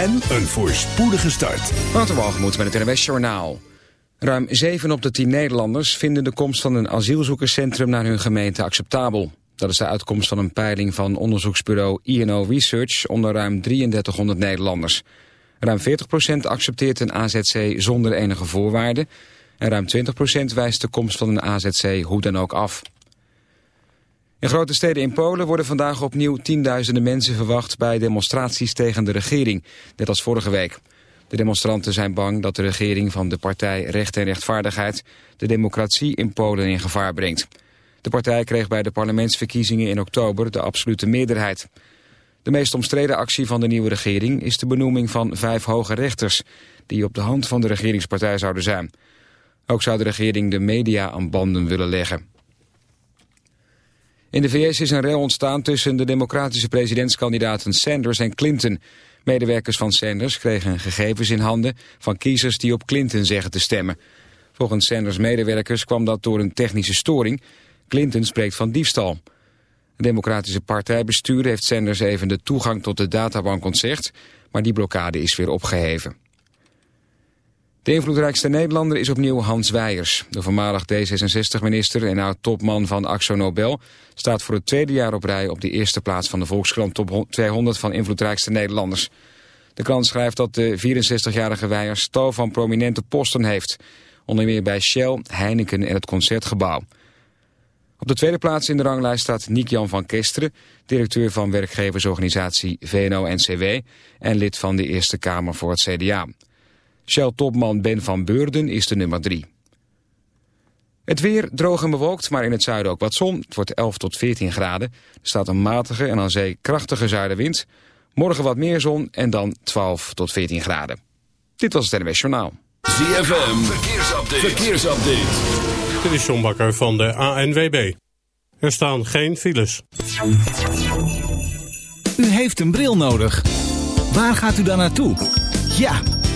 en een voorspoedige start. Waterwalgemoed met het NWS Journaal. Ruim 7 op de 10 Nederlanders vinden de komst van een asielzoekerscentrum naar hun gemeente acceptabel. Dat is de uitkomst van een peiling van onderzoeksbureau INO Research onder ruim 3300 Nederlanders. Ruim 40% accepteert een AZC zonder enige voorwaarden en ruim 20% wijst de komst van een AZC hoe dan ook af. In grote steden in Polen worden vandaag opnieuw tienduizenden mensen verwacht bij demonstraties tegen de regering, net als vorige week. De demonstranten zijn bang dat de regering van de partij Recht en Rechtvaardigheid de democratie in Polen in gevaar brengt. De partij kreeg bij de parlementsverkiezingen in oktober de absolute meerderheid. De meest omstreden actie van de nieuwe regering is de benoeming van vijf hoge rechters, die op de hand van de regeringspartij zouden zijn. Ook zou de regering de media aan banden willen leggen. In de VS is een rel ontstaan tussen de democratische presidentskandidaten Sanders en Clinton. Medewerkers van Sanders kregen gegevens in handen van kiezers die op Clinton zeggen te stemmen. Volgens Sanders medewerkers kwam dat door een technische storing. Clinton spreekt van diefstal. Het democratische partijbestuur heeft Sanders even de toegang tot de databank ontzegd, maar die blokkade is weer opgeheven. De invloedrijkste Nederlander is opnieuw Hans Weijers. De voormalig D66-minister en oud-topman van Axo Nobel... staat voor het tweede jaar op rij op de eerste plaats van de Volkskrant Top 200 van invloedrijkste Nederlanders. De krant schrijft dat de 64-jarige Weijers tal van prominente posten heeft. Onder meer bij Shell, Heineken en het Concertgebouw. Op de tweede plaats in de ranglijst staat Niek-Jan van Kesteren... directeur van werkgeversorganisatie VNO-NCW... en lid van de Eerste Kamer voor het CDA. Shell-topman Ben van Beurden is de nummer 3. Het weer droog en bewolkt, maar in het zuiden ook wat zon. Het wordt 11 tot 14 graden. Er staat een matige en aan zee krachtige zuidenwind. Morgen wat meer zon en dan 12 tot 14 graden. Dit was het NWS Journaal. ZFM, verkeersupdate. verkeersupdate. Dit is John Bakker van de ANWB. Er staan geen files. U heeft een bril nodig. Waar gaat u dan naartoe? Ja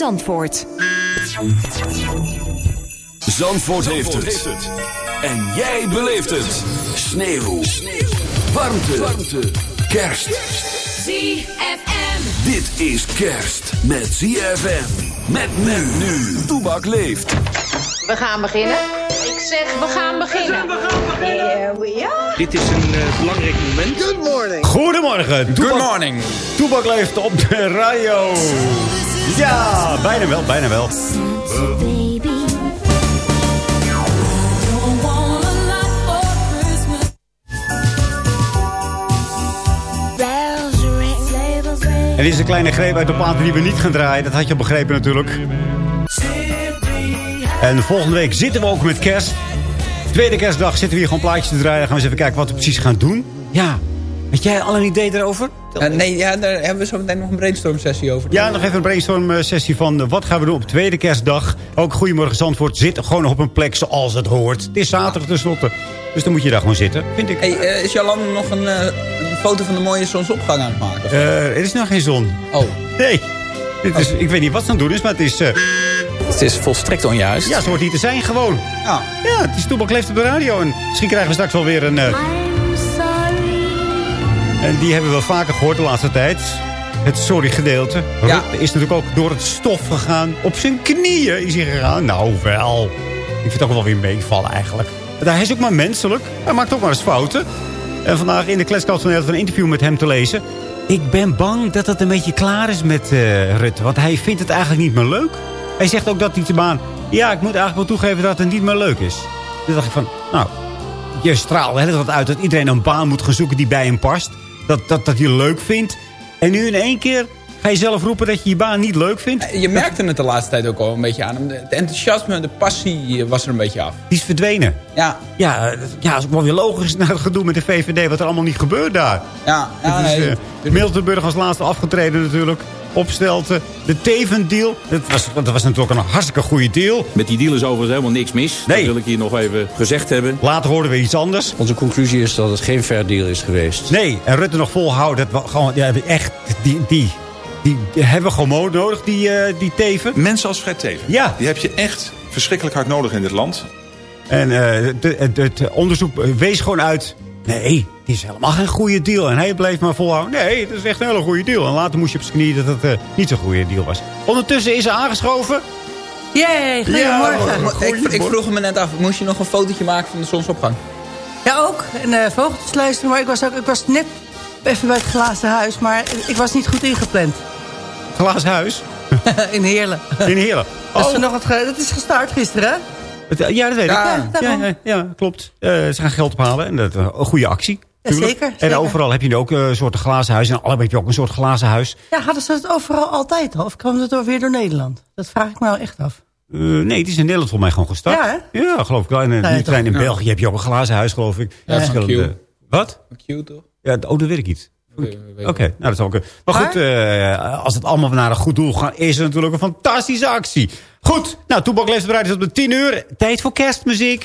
Zandvoort. Zandvoort, heeft, het. En jij beleeft het. Sneeuw. Sneeuw. Warmte. Warmte. Kerst. ZFM. Dit is kerst met ZFM. Met men nu. Toebak leeft. We gaan beginnen. Ik zeg, we gaan beginnen. We gaan beginnen. Here we are. Dit is een uh, belangrijk moment. Good morning. Goedemorgen. Good morning. Toebak leeft op de radio. Ja, bijna wel, bijna wel. En dit is een kleine greep uit de platen die we niet gaan draaien. Dat had je al begrepen natuurlijk. En volgende week zitten we ook met kerst. Tweede kerstdag zitten we hier gewoon plaatjes te draaien. Dan gaan we eens even kijken wat we precies gaan doen. Ja, Weet jij al een idee erover? Uh, nee, ja, daar hebben we zo meteen nog een brainstorm sessie over. Ja, nog even een brainstorm sessie van uh, wat gaan we doen op tweede kerstdag. Ook Goedemorgen Zandvoort zit gewoon op een plek zoals het hoort. Het is zaterdag tenslotte. Dus dan moet je daar gewoon zitten, vind ik. Hey, uh, is Jalan nog een, een, foto van de mooie zonsopgang aan het maken? er is nog geen zon. Oh. Nee. Dit is, Ik weet niet wat ze aan het doen is, maar het is... Het is volstrekt onjuist. Ja, zo hoort hij te zijn gewoon. Ja. Ja, het is Toebak leeft op de radio. En misschien krijgen we straks wel weer een... en die hebben we wel vaker gehoord de laatste tijd. Het sorry-gedeelte. Ja. Is natuurlijk ook door het stof gegaan. Op zijn knieën is hij gegaan. Nou wel. Ik vind het ook wel weer meevallen eigenlijk. Hij is ook maar menselijk. Hij maakt ook maar eens fouten. En vandaag in de Kleskast van een interview met hem te lezen. Ik ben bang dat het een beetje klaar is met eh, Rutte. Want hij vindt het eigenlijk niet meer leuk. Hij zegt ook dat hij de baan... Ja, ik moet eigenlijk wel toegeven dat het niet meer leuk is. Toen dacht ik van... Nou, je straalt de hele tijd uit dat iedereen een baan moet gaan zoeken die bij hem past. Dat, dat, dat je leuk vindt. En nu in één keer ga je zelf roepen dat je je baan niet leuk vindt. Je merkte het de laatste tijd ook al een beetje aan hem. Het enthousiasme, de passie was er een beetje af. Die is verdwenen. Ja, Ja, eh, ja, is ook wel weer logisch naar het gedoe met de VVD. Wat er allemaal niet gebeurt daar. ja, ja is, nee. eh, Miltenburg als laatste afgetreden natuurlijk. Opstelte. De Teven-deal. Dat was, dat was natuurlijk een hartstikke goede deal. Met die deal is overigens helemaal niks mis. Nee. Dat wil ik hier nog even gezegd hebben. Later hoorden we iets anders. Onze conclusie is dat het geen fair deal is geweest. Nee, en Rutte nog volhouden. Dat we gewoon, ja, echt, die, die, die, hebben we gewoon nodig, die, eh, die Teven. Mensen als Fred Teven. Ja. Die heb je echt verschrikkelijk hard nodig in dit land. En eh, de- het- het onderzoek wees gewoon uit... Nee, het is helemaal geen goede deal. En hij bleef maar volhouden. Nee, het is echt een hele goede deal. En later moest je op zijn knieën dat het eh, niet zo'n goede deal was. Ondertussen is er aangeschoven. Jee, goedemorgen. Ik, ik vroeg me net af, moest je nog een fotootje maken van de zonsopgang? Ja, ook. En eh vogeltjes luisteren. Maar ik was, ook, ik was net even bij het glazen huis. Maar ik was niet goed ingepland. Glazen huis. In Heerlen. In Heerlen. Dus Oh, vanochtend ge- dat is gestart gisteren, hè? het- ja, dat weet ik. Ja, Ja, ja, ja, klopt. Eh, ze gaan geld ophalen. En dat is een goede actie. Ja, zeker, En overal heb je nu ook eh, een soort glazen huis. En allebei heb je ook een soort glazen huis. Ja, hadden ze het overal altijd al? Of kwam het door- weer door Nederland? Dat vraag ik me nou echt af. Eh, nee, het is in Nederland volgens mij gewoon gestart. Ja, hè? Ja, geloof ik wel. En alleen in? België heb je ook een glazen huis, geloof ik. Ja, Q. Wat? Cute toch? Ja, oh, dat weet ik niet. Oké, nou dat is ook. een- Maar goed, eh, als het allemaal naar een goed doel gaat, is het natuurlijk een fantastische actie. Goed, nou, Toebak is op de 10 uur. Tijd voor kerstmuziek.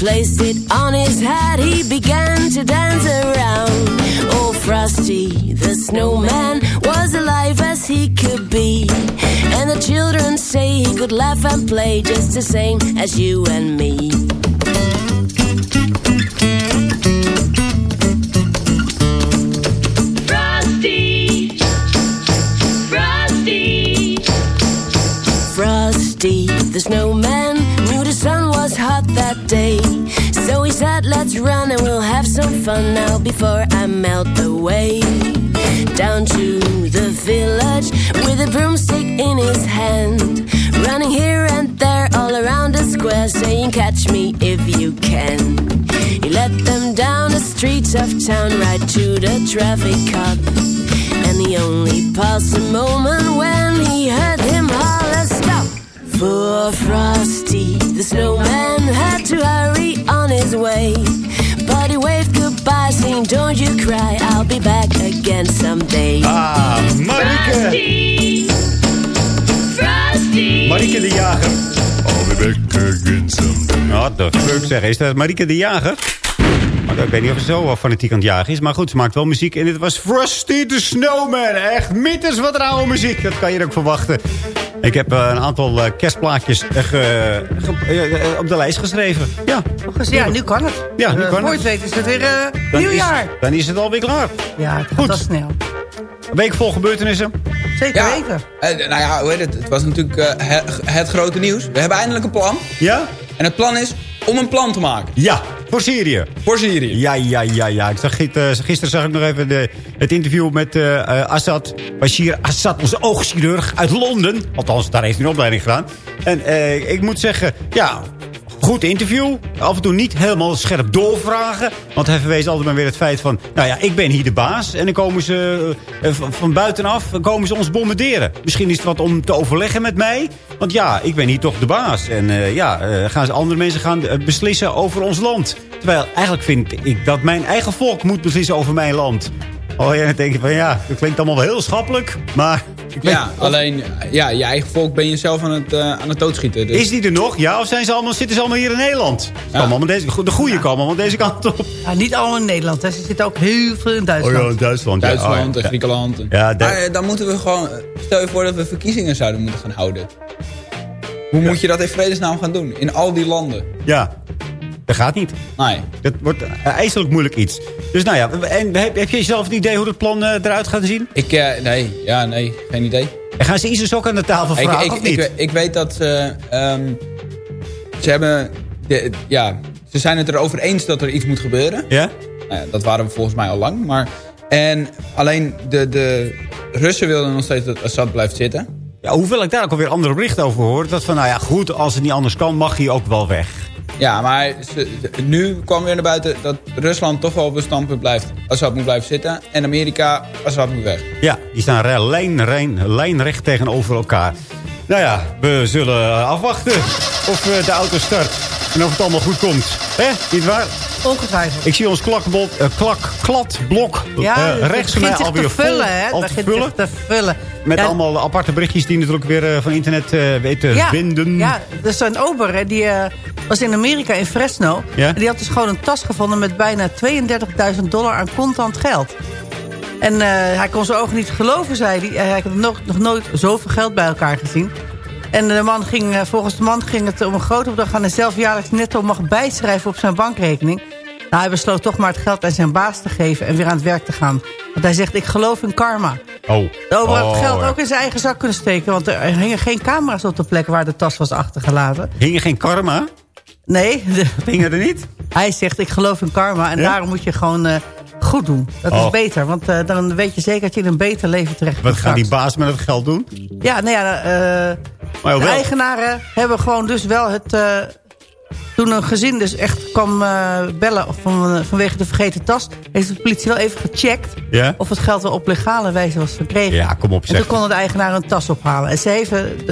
placed it on his head, he began to dance around. Oh, Frosty, the snowman, was alive as he could be. And the children say he could laugh and play just the same as you and me. Day. So he said, Let's run and we'll have some fun now before I melt away. Down to the village with a broomstick in his hand. Running here and there all around the square, saying, Catch me if you can. He led them down the streets of town right to the traffic cop. And he only paused a moment when he heard him holler, Stop! For Frosty, the snowman had to hurry on his way. But he waved goodbye, saying, Don't you cry, I'll be back again someday. Ah, Marike. Frosty. Frosty. Marike de Jager. I'll be back again someday. Wat de fuck zeg, is dat Marike de Jager? Maar ik weet niet of ze zo fanatiek aan het jagen is. Maar goed, ze maakt wel muziek. En dit was Frosty the Snowman. Echt mittens wat rauwe muziek. Dat kan je ook verwachten. Ik heb eh, een aantal eh, kerstplaatjes eh, ge- ge- op de lijst geschreven. Ja, Ja, nu kan het. Ja, nu kan voor het. je het weet is het weer eh, Dan nieuwjaar. Is, dan is het alweer klaar. Ja, het gaat Goed. snel. Een week vol gebeurtenissen. Zeker Ja, weten. eh, nou ja, hoe heet het? Het was natuurlijk eh, het, het grote nieuws. We hebben eindelijk een plan. Ja? En het plan is om een plan te maken. Ja, voor Syrië. Voor Syrië. Ja, ja, ja, ja. Ik zag, eh, gisteren zag ik nog even de, het interview met eh, Assad. Bashir Assad, onze oogchirurg uit Londen. Althans, daar heeft hij een opleiding gedaan. En ik moet zeggen, ja, Goed interview. Af en toe niet helemaal scherp doorvragen. Want hij verwees altijd maar weer het feit van... Nou ja, ik ben hier de baas. En dan komen ze eh, van, van buitenaf komen ze ons bombarderen. Misschien is het wat om te overleggen met mij. Want ja, ik ben hier toch de baas. En eh, ja, eh, gaan ze andere mensen gaan eh, beslissen over ons land. Terwijl eigenlijk vind ik dat mijn eigen volk moet beslissen over mijn land. Oh ja, dan denk je van ja, dat klinkt allemaal wel heel schappelijk. Maar weet- Ja, alleen ja, je eigen volk ben je zelf aan het, eh, aan het doodschieten. Dus. Is die er nog? Ja, of zijn ze allemaal, zitten ze allemaal hier in Nederland? Komen allemaal deze, de goede komen allemaal deze kant op. Ja, niet allemaal in Nederland. Hè. Ze zitten ook heel veel in Duitsland. Oh ja, in Duitsland. ja. Duitsland Oh, ja. en Griekenland. en- Ja, maar eh, dan moeten we gewoon... Stel je voor dat we verkiezingen zouden moeten gaan houden. Hoe moet je dat in vredesnaam gaan doen? In al die landen. Ja, dat gaat niet. Nee. Dat wordt een ijselijk moeilijk iets. Dus nou ja, en heb, heb je zelf een idee hoe het plan eh, eruit gaat zien? Ik, eh, nee, ja, nee, geen idee. En gaan ze ISIS ook aan de tafel Ik, vragen ik, of niet? ik, ik weet dat ze... ehm, ze hebben... De, ja, ze zijn het erover eens dat er iets moet gebeuren. ja? Nou ja, dat waren we volgens mij al lang. Maar, en alleen de, de Russen wilden nog steeds dat Assad blijft zitten. ja? Hoewel ik daar ook alweer andere berichten over hoor. Dat van, nou ja, goed, als het niet anders kan, mag hij ook wel weg. Ja, maar ze- nu kwam weer naar buiten dat Rusland toch wel op een standpunt blijft. Assad moet blijven zitten. En Amerika, Assad moet weg. Ja, die staan re- lijn, lijn, lijnrecht tegenover elkaar. Nou ja, we zullen afwachten of eh, de auto start. En of het allemaal goed komt. Hè, niet waar? Ongetwijfeld. Ik zie ons klakblok, eh, klak, kladblok Ja, eh, het rechts van mij alweer te vullen, vol, hè? al te begint vullen. te vullen. Met Ja, allemaal aparte berichtjes die natuurlijk weer eh, van internet eh, weten ja, vinden. Ja, er is een ober, hè, die eh, was in Amerika, in Fresno. Ja? En die had dus gewoon een tas gevonden met bijna 32.000 dollar aan contant geld. En hij kon zijn ogen niet geloven, zei hij. Hij had nog, nog nooit zoveel geld bij elkaar gezien. En de man ging, volgens de man ging het om een groot bedrag... aan hij zelf jaarlijks netto mag bijschrijven op zijn bankrekening. Nou, hij besloot toch maar het geld aan zijn baas te geven... en weer aan het werk te gaan. Want hij zegt, ik geloof in karma. Oh. De ober had Oh, het geld ja. ook in zijn eigen zak kunnen steken... want er hingen geen camera's op de plek waar de tas was achtergelaten. Hing er geen karma? Nee, Hingen er niet? hij zegt, ik geloof in karma... en Ja? daarom moet je gewoon eh, goed doen. Dat Oh. is beter, want eh, dan weet je zeker dat je in een beter leven terecht Wat gaat die baas met het geld doen? Ja, nou ja, eh, de eigenaren hebben gewoon dus wel het... toen een gezin dus echt kwam eh, bellen van, eh, vanwege de vergeten tas... heeft de politie wel even gecheckt... Of het geld wel op legale wijze was verkregen. Ja, kom op En zeg. toen konden de eigenaar een tas ophalen. En ze, heeft,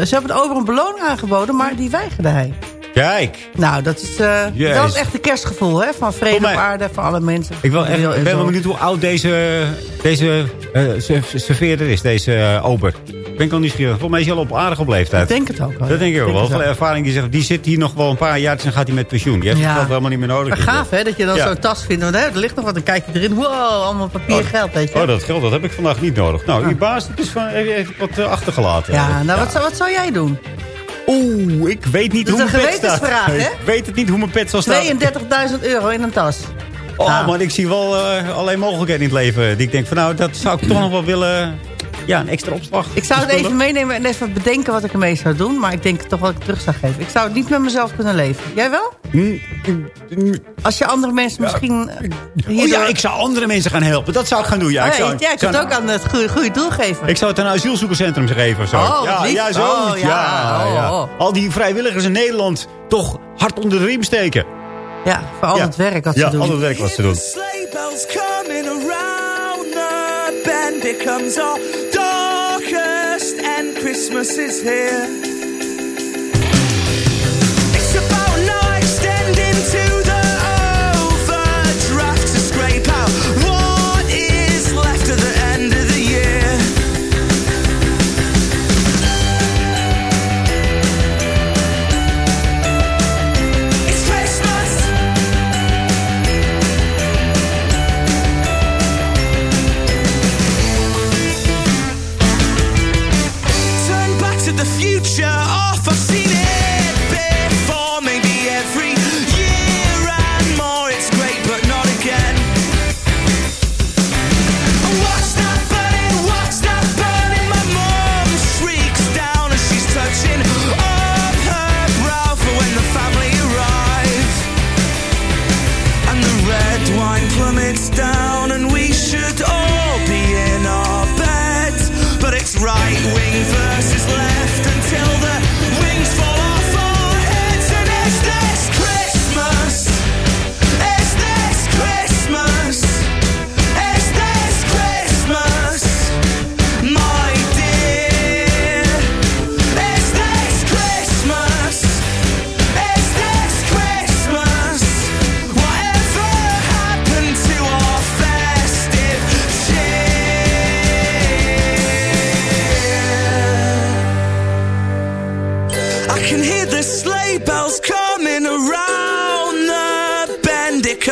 ze hebben het over een beloning aangeboden, maar die weigerde hij. Kijk. Nou, dat is, Jezus. dat is echt een kerstgevoel, hè? Van vrede mij- op aarde, voor alle mensen. Ik, wil echt, ik ben wel benieuwd hoe oud deze, deze se- serveerder is, deze ober. Ik ben al nieuwsgierig. Volgens mij is hij al op aardig op leeftijd. Ik denk het ook wel. Dat denk ik ook wel. Veel ervaring die zegt, die zit hier nog wel een paar jaar, dan gaat hij met pensioen. Die heeft het geld helemaal niet meer nodig. Maar gaaf, hè? Dat je dan zo'n tas vindt. Want hè, er ligt nog wat, dan kijk je erin. Wow, allemaal papier geld, weet je. Oh, dat geld dat heb ik vandaag niet nodig. Nou, die baas het is van, heeft wat eh, achtergelaten. ja, nou, Wat, zou, wat zou jij doen? Oeh, ik weet niet hoe mijn pet staat. hè? Ik weet het niet hoe mijn pet zal staan. 32.000 euro in een tas. Oh, Nou. man, ik zie wel eh, allerlei mogelijkheden in het leven. Die ik denk van, nou, dat zou ik toch nog wel willen... Ja, een extra opslag. Ik zou het even meenemen en even bedenken wat ik ermee zou doen. Maar ik denk toch wat ik terug zou geven. Ik zou het niet met mezelf kunnen leven. Jij wel? Mm, Als je andere mensen misschien... eh, Oh hierdoor- ja, ik zou andere mensen gaan helpen. Dat zou ik gaan doen. Ja, Oh ik ja, zou, ja, zou- ook aan het goede, goede doel geven. Ik zou het aan een asielzoekerscentrum geven of zo. Oh, ja, lief. ja, zo. Oh, ja, ja. Oh, ja. Al die vrijwilligers in Nederland toch hard onder de riem steken. Ja, voor al Ja. het werk wat ja, ze doen. al het werk wat ze doen. Sleigh bells coming around the bend becomes our darkest and Christmas is here.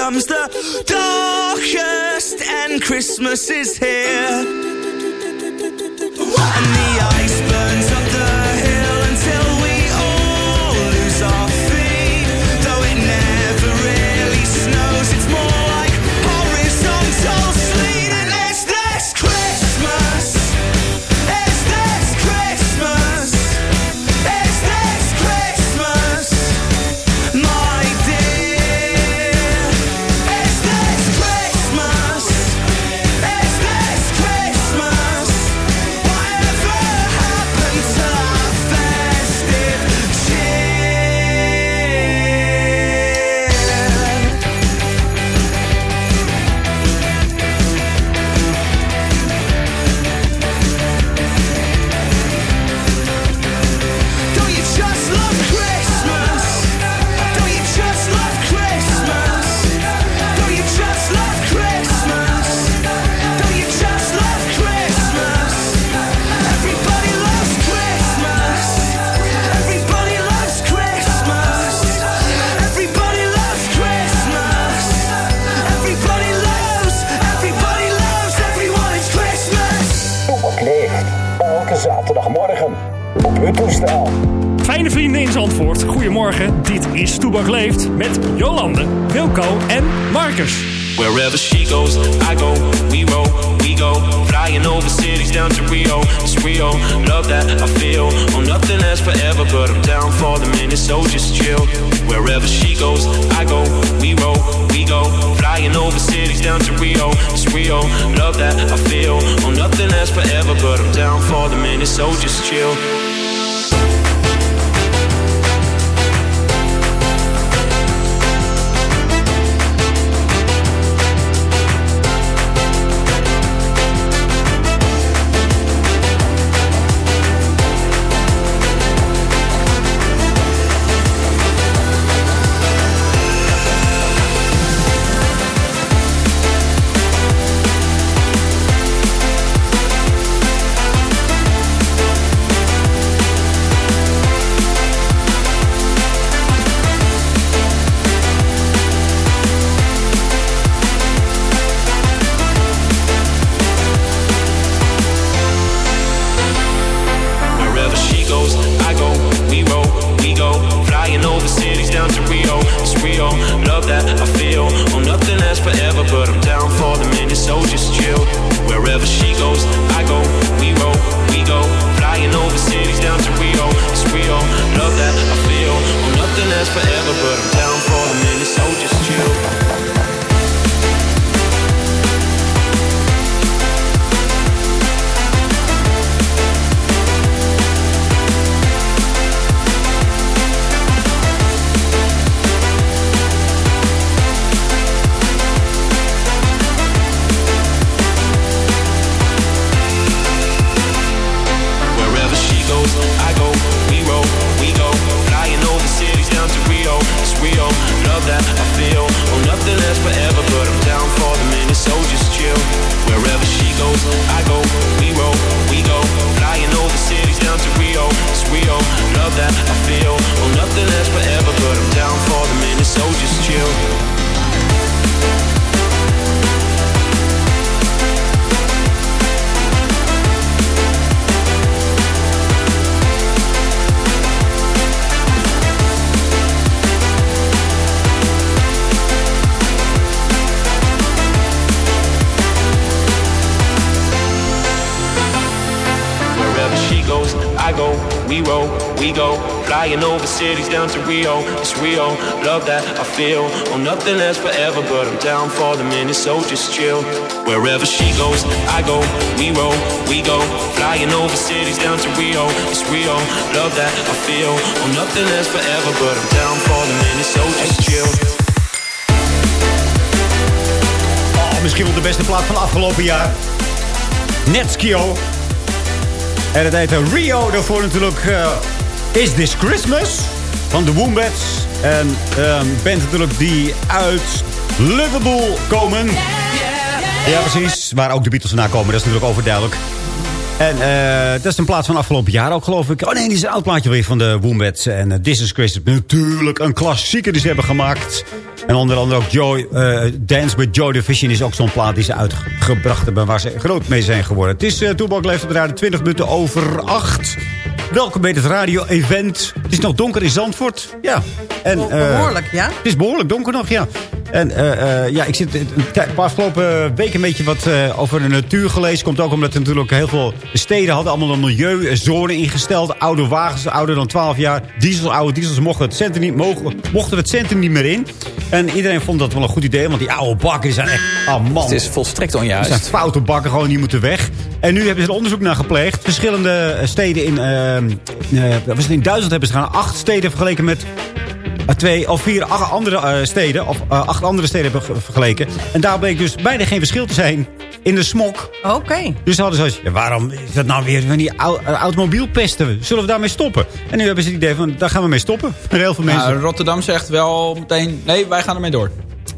Comes the darkest, and Christmas is here. Is Leeft met Jolande, Wilco en Marcus. Wherever she goes, I go, we roll, we go. Flying over cities down to Rio, it's Rio. Love that I feel. Oh, nothing lasts forever, but I'm down for the minute, so just chill. Wherever she goes, I go, we roll, we go. Flying over cities down to Rio, it's Rio. Love that I feel. Oh, nothing lasts forever, but I'm down for the minute, so just chill. Over cities down to Rio, it's Rio. Love that I feel. Oh, nothing lasts forever, but I'm down for the minute, so just chill. Wherever she goes, I go, we roll, we go. Flying over cities down to Rio, it's Rio. Love that I feel. Oh, nothing lasts forever, but I'm down for the minute, so just chill. Oh, misschien wel de beste plaat van afgelopen jaar. Netskio. En het heet Rio. Daarvoor natuurlijk eh, Is This Christmas van de Wombats. En een band natuurlijk die uit Liverpool komen. Ja, precies. Waar ook de Beatles vandaan komen, dat is natuurlijk overduidelijk. En eh, dat is een plaats van afgelopen jaar ook, geloof ik. Oh nee, die is een oud plaatje weer van de Wombats. En uh, This is Chris. Natuurlijk een klassieker die ze hebben gemaakt. En onder andere ook Joy, eh, Dance with Joy Division is ook zo'n plaat die ze uitgebracht hebben. Waar ze groot mee zijn geworden. Het is uh, Toebak leeft op de 20 minuten over 8. Welkom bij het radio-event. Het is nog donker in Zandvoort. Ja. En, uh, behoorlijk, ja? Het is behoorlijk donker nog, ja. En uh, uh, ja, ik zit een paar afgelopen weken een beetje wat over de natuur gelezen. Komt ook omdat er natuurlijk heel veel steden hadden allemaal een milieuzone ingesteld. Oude wagens, ouder dan 12 jaar. Diesels, oude diesels mochten het centrum niet, mogen, mochten het centrum niet meer in. En iedereen vond dat wel een goed idee. Want die oude bakken zijn echt... Oh man. Het is volstrekt onjuist. Het zijn foute bakken gewoon, die moeten weg. En nu hebben ze er onderzoek naar gepleegd. Verschillende steden in, uh, was het in Duitsland hebben ze gaan acht steden vergeleken met twee of vier acht andere uh, steden. Of uh, acht andere steden hebben vergeleken. En daar bleek dus bijna geen verschil te zijn in de smog. Oké. Okay. Dus ze hadden zoiets, ja, waarom is dat nou weer van die au automobielpesten? Zullen we daarmee stoppen? En nu hebben ze het idee van, daar gaan we mee stoppen. Er heel veel mensen. Ja, Rotterdam zegt wel meteen, nee, wij gaan ermee door.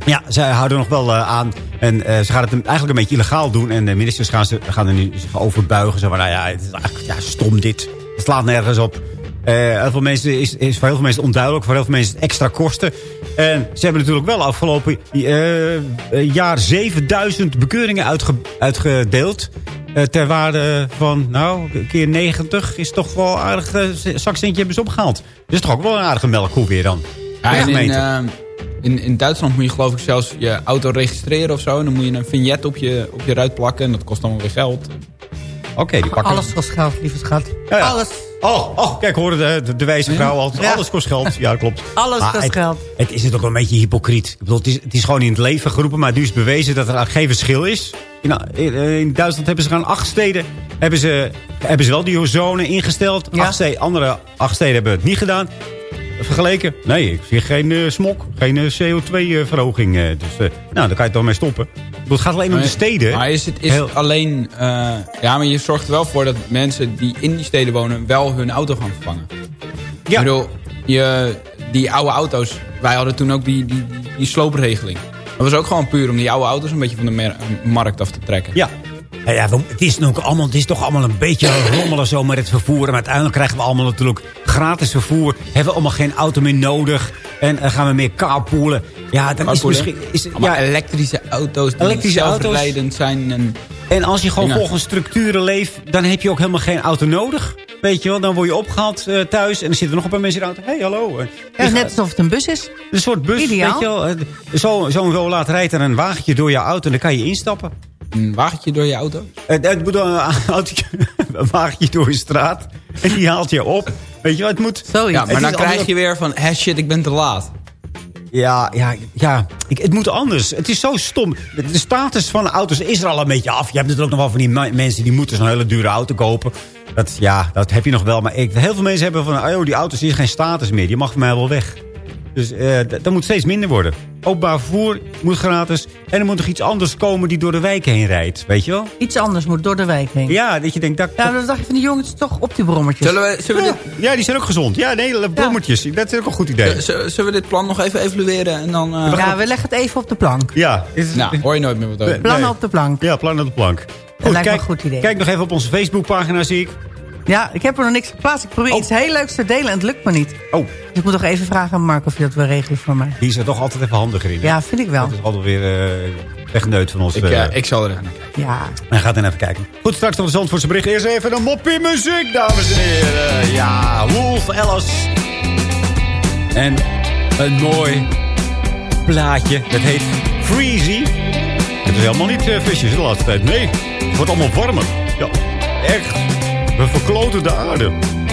Ja, zij houden nog wel uh, aan. En uh, ze gaan het eigenlijk een beetje illegaal doen. En de ministers gaan, ze, gaan er nu zich overbuigen. Zo van, nou ja, het is eigenlijk ja, stom dit. Het slaat nergens op. Uh, heel veel mensen is, is voor heel veel mensen onduidelijk. Voor heel veel mensen extra kosten. En ze hebben natuurlijk wel afgelopen uh, jaar 7000 bekeuringen uitge, uitgedeeld. Uh, ter waarde van, nou, een keer 90 is toch wel aardig uh, zakcentje hebben ze opgehaald. Dus is toch ook wel een aardige melkkoe weer dan. Ja, in, uh, in, in Duitsland moet je geloof ik zelfs je auto registreren of zo. En dan moet je een vignet op je, op je ruit plakken. En dat kost allemaal weer geld. Oké, okay, die pakken... Alles kost geld, lieve schat. Ja, ja. Alles. Oh, oh, kijk, hoorde de, de, wijze vrouw al. Ja. Alles kost geld. Ja, klopt. Alles maar kost het, geld. Het is ook een beetje hypocriet. Ik bedoel, het is, het is gewoon in het leven geroepen, maar nu is bewezen dat er geen verschil is. In, in Duitsland hebben ze gaan acht steden. Hebben ze, hebben ze wel die zone ingesteld. Ja. Acht steden, andere acht steden hebben het niet gedaan. Vergeleken? Nee, ik zie geen uh, smok. Geen uh, CO2-verhoging. Uh, dus nou, daar kan je toch mee stoppen. Het gaat alleen om de steden. Maar is het is Heel... alleen... ja, maar je zorgt er wel voor dat mensen die in die steden wonen... wel hun auto gaan vervangen. Ja. Ik bedoel, je, die oude auto's... Wij hadden toen ook die, die, die, die sloopregeling. Dat was ook gewoon puur om die oude auto's een beetje van de markt af te trekken. Ja, ja, ja, het, is ook allemaal, het is toch allemaal een beetje rommelen zo met het vervoer. Maar uiteindelijk krijgen we allemaal natuurlijk gratis vervoer. Hebben we allemaal geen auto meer nodig. En dan gaan we meer carpoolen. Ja, dan is misschien... Is, ja, elektrische auto's die elektrische zelfrijdend zijn. En, en als je gewoon volgens structuren leeft... dan heb je ook helemaal geen auto nodig. Weet je wel, dan word je opgehaald uh, thuis... en dan zitten er nog een paar mensen in de auto. Hé, hey, hallo. Ja, dus, net alsof het een bus is. Een soort bus, Ideaal. weet je wel. Zo'n zo laat rijdt er een wagentje door je auto... en dan kan je instappen. Een wagentje door je auto? Het, het moet een, een wagentje door je straat. En die haalt je op. Weet je wat, het moet... Zo, ja, maar dan krijg je weer van... Hé, shit, ik ben te laat. Ja, ja, ja. Ik, het moet anders. Het is zo stom. De status van de auto's is er al een beetje af. Je hebt natuurlijk nog wel van die mensen die moeten zo'n hele dure auto kopen. Dat, ja, dat heb je nog wel. Maar ik, heel veel mensen hebben van... Oh, die auto's is geen status meer. Die mag voor mij wel weg. Dus uh, dat moet steeds minder worden. Openbaar vervoer moet gratis. En er moet nog iets anders komen die door de wijk heen rijdt. Weet je wel? Iets anders moet door de wijk heen. Ja, dat je denkt... Dat, ja, dat dacht je van die jongens toch op die brommertjes. Zullen we, zullen we ja. dit... ja, die zijn ook gezond. Ja, nee, brommertjes. Ja. Dat is ook een goed idee. Zullen, we dit plan nog even evalueren? En dan, uh... Ja, we leggen het even op de plank. Ja. Is... Nou, hoor je nooit meer wat over. Plannen nee. op de plank. Ja, plannen op de plank. Goed, lijkt kijk, me een goed idee. Kijk nog even op onze Facebookpagina, zie ik. Ja, ik heb er nog niks geplaatst. Ik probeer oh. iets heel leuks te delen en het lukt me niet. Oh. Dus ik moet nog even vragen aan Mark of je dat wil regelen voor mij. Die is er toch altijd even handiger in. Hè? Ja, vind ik wel. Dat is altijd weer uh, weggeneut van ons. Ik, uh, ik zal er even naar kijken. Ja. En gaat er even kijken. Goed, straks nog de Zandvoortse bericht. Eerst even een moppie muziek, dames en heren. Ja, Wolf Alice. En een mooi plaatje. Dat heet Freezy. Het is helemaal niet uh, visjes de laatste tijd. Nee, het wordt allemaal warmer. Ja, echt. We verkloten de aarde.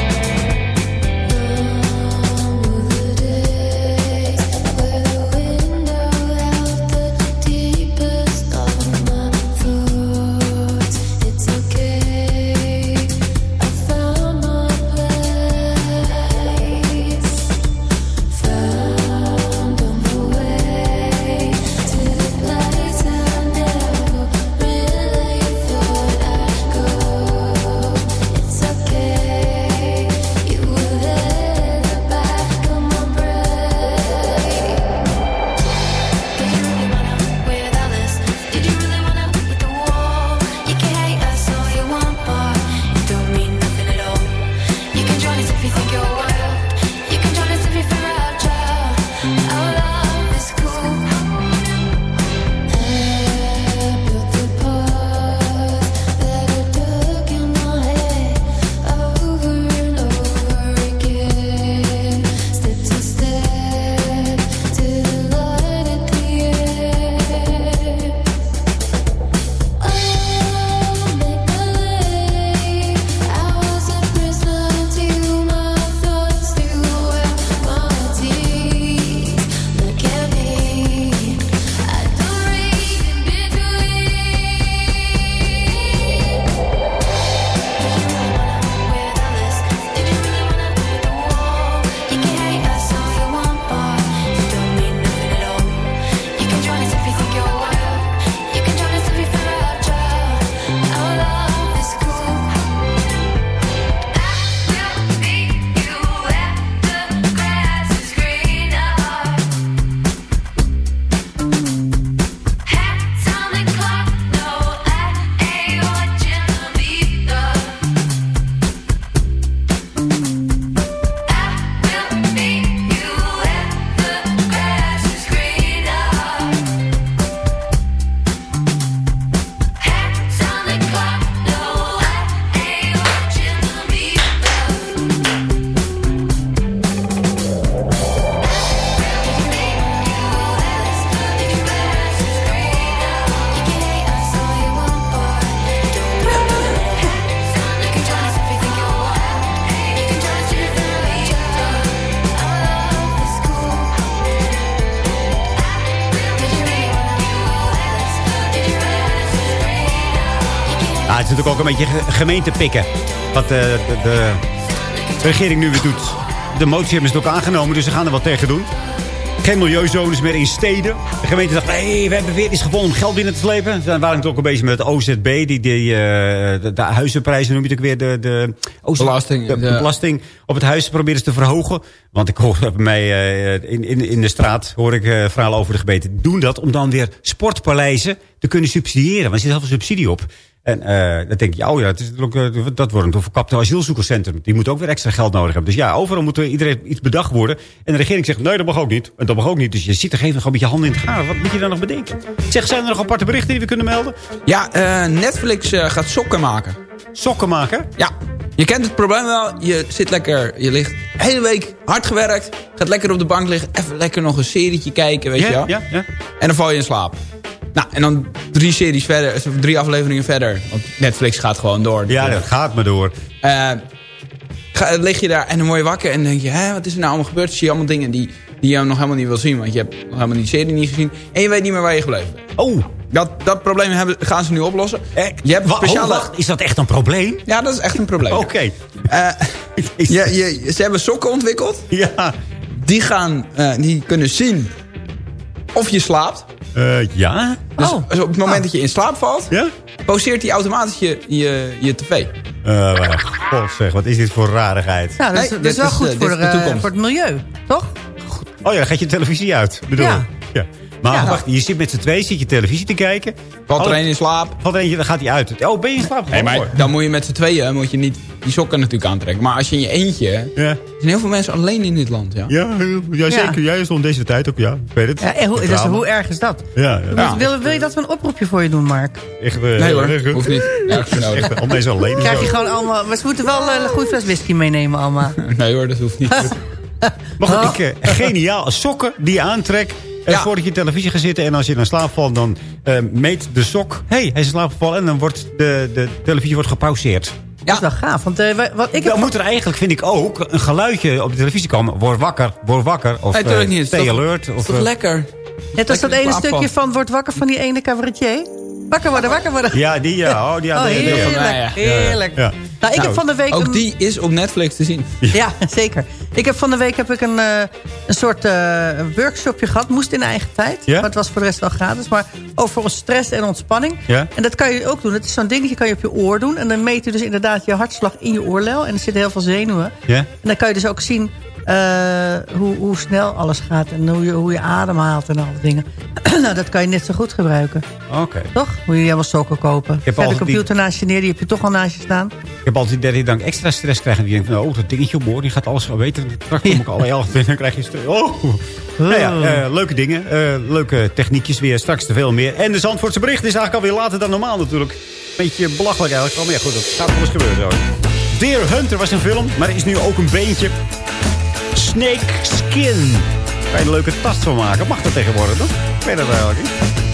Een beetje ge- gemeente pikken. Wat eh, de, de, de regering nu weer doet. De motie hebben ze het ook aangenomen, dus ze gaan er wat tegen doen. Geen milieuzones meer in steden. De gemeente dacht, nee, we hebben weer iets gevonden om geld binnen te slepen. Ze waren natuurlijk ook een beetje met het OZB. Die, die, eh, de, de huizenprijzen noem je het ook weer. De, de, OZ Belasting, De, belasting op het huis proberen ze te verhogen. Want ik hoor bij mij eh, in, in, in de straat hoor ik eh, verhalen over de gemeente. Doen dat om dan weer sportpaleizen te kunnen subsidiëren. Want er zit heel veel subsidie op. En eh, dan denk je, oh ja, het is eh, dat wordt een verkapte asielzoekerscentrum. Die moet ook weer extra geld nodig hebben. Dus ja, overal moet er iedereen iets bedacht worden. En de regering zegt, nee, dat mag ook niet. En dat mag ook niet. Dus je ziet er even gewoon met je handen in het garen. Wat moet je dan nog bedenken? Zeg, zijn er nog aparte berichten die we kunnen melden? Ja, eh, Netflix gaat sokken maken. Sokken maken? Ja. Je kent het probleem wel. Je zit lekker, je ligt de hele week hard gewerkt. Gaat lekker op de bank liggen. Even lekker nog een serietje kijken, weet je wel. ja, ja. En dan val je in slaap. Nou, en dan drie series verder, of drie afleveringen verder. Want Netflix gaat gewoon door. Ja, dat gaat maar door. Eh, ga, lig je daar en dan word je wakker en denk je... Hè, wat is er nou allemaal gebeurd? Zie je allemaal dingen die, die je nog helemaal niet wil zien. Want je hebt nog helemaal die serie niet gezien. En je weet niet meer waar je gebleven bent. Oh. Dat, dat probleem hebben, gaan ze nu oplossen. Je hebt Wa- speciale... oh, wacht, is dat echt een probleem? Ja, dat is echt een probleem. Oké. Eh, je, je, ze hebben sokken ontwikkeld. Ja. Die, gaan, eh, die kunnen zien of je slaapt. Eh, ja? Dus dus op het moment dat je in slaap valt... Ja? poseert hij automatisch je, je, je tv. Eh, God zeg, wat is dit voor rarigheid? Nou, dat is, Nee, dat is dit wel is, goed eh, dit voor, is de toekomst. voor het milieu, toch? Oh ja, dan gaat je televisie uit, bedoel Ja. ik. Ja. Maar Ja. wacht, je zit met z'n twee, zit je televisie te kijken. Valt er Oh, één in slaap. Valt er eentje, dan gaat hij uit. Oh, ben je in slaap? Nee, maar dan moet je met z'n tweeën moet je niet die sokken natuurlijk aantrekken. Maar als je in je eentje... Ja. Er zijn heel veel mensen alleen in dit land, ja. Ja, ja, zeker. Jij is om deze tijd ook, ja. Ik weet het. Ja, en hoe, dus hoe erg is dat? Ja, ja. Wil, wil je dat we een oproepje voor je doen, Mark? Echt, eh, Nee hoor, hoeft niet. Echt, al mensen alleen. Krijg je gewoon allemaal... We moeten wel eh, een goede fles whisky meenemen allemaal. Nee hoor, dat hoeft niet. Maar goed, ik, eh, geniaal. Sokken die je aantrekt. En Ja. voordat je televisie gaat zitten en als je in slaap valt, dan eh, meet de sok. Hé, hey, hij is in slaap gevallen en dan wordt de, de televisie wordt gepauzeerd. Dat is wel gaaf. Want wij- wat ik moet er eigenlijk, vind ik ook, een geluidje op de televisie komen. Word wakker, word wakker. Of tuurlijk eh, niet. Het is stay alert. Dat Of, is toch eh, lekker? Net als dat ene stukje van. van Word wakker van die ene cabaretier. Wakker worden, wakker worden. Ja, die ja. Oh, die, ja, Oh, die- die- heerlijk, mij, ja. heerlijk. Ja. Nou, ik heb van de week... Ook een- die is op Netflix te zien. Ja, zeker. Ik heb van de week heb ik een, eh, een soort eh, workshopje gehad. Moest in eigen tijd. Ja? Maar het was voor de rest wel gratis. Maar over stress en ontspanning. Ja? En dat kan je ook doen. Het is zo'n dingetje kan je op je oor doen. En dan meet je dus inderdaad je hartslag in je oorlel. En er zitten heel veel zenuwen. Ja? En dan kan je dus ook zien hoe, hoe snel alles gaat. En hoe je, hoe je ademhaalt en al die dingen. nou, dat kan je net zo goed gebruiken. Oké. Toch? Moet je helemaal sokken kopen. heb Zet de die- computer naast je neer. Die heb je toch al naast je staan. Ik heb altijd dat dan extra stress krijgt. En die denkt, van, oh, dat dingetje op die gaat alles wel weten. Straks kom ik alle elf en dan krijg je stress. Oh. Nou ja, eh, leuke dingen. eh, leuke techniekjes weer. Straks te veel meer. En de Zandvoortse bericht is eigenlijk alweer later dan normaal natuurlijk. Beetje belachelijk eigenlijk. Oh, maar ja, goed, dat gaat wel eens gebeuren zo. Deer Hunter was een film, maar er is nu ook een beentje. Snake Skin. Kan je een leuke tas van maken. Mag dat tegenwoordig, toch? Ik weet dat eigenlijk niet.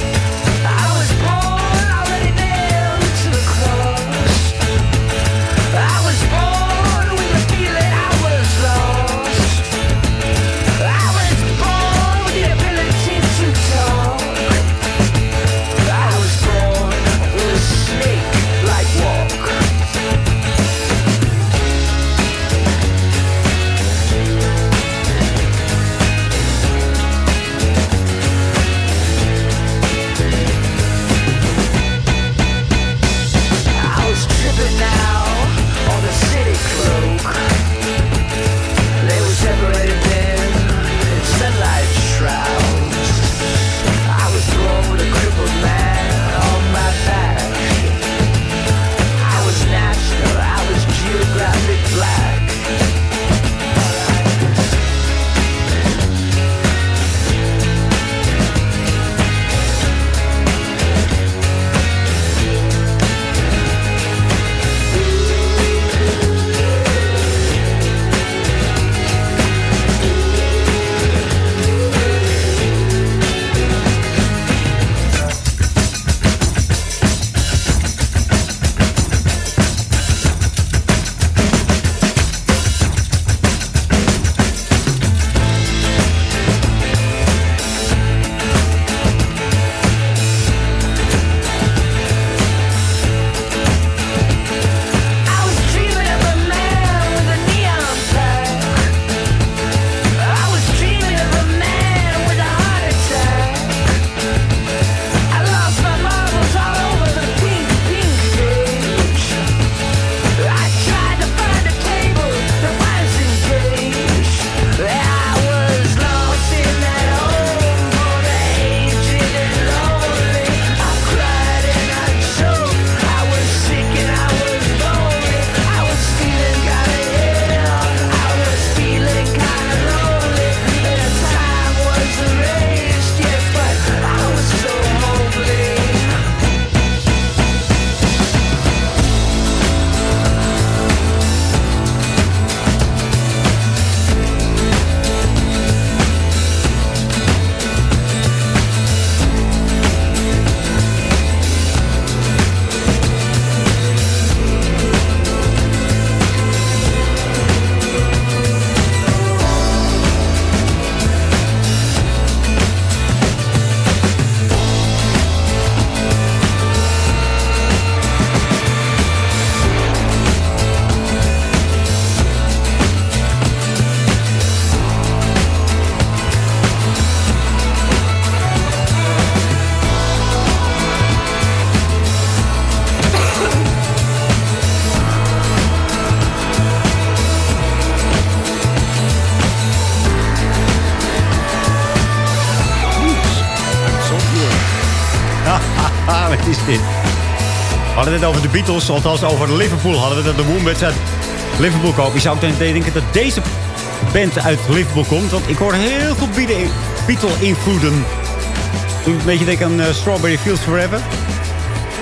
Wat is dit? We hadden het over de Beatles, althans over Liverpool. Hadden we het de woonwedstrijd Liverpool kopen. Je zou ook denken dat deze band uit Liverpool komt. Want ik hoor heel veel Beatle-invloeden. Een beetje denken aan eh, Strawberry Fields Forever.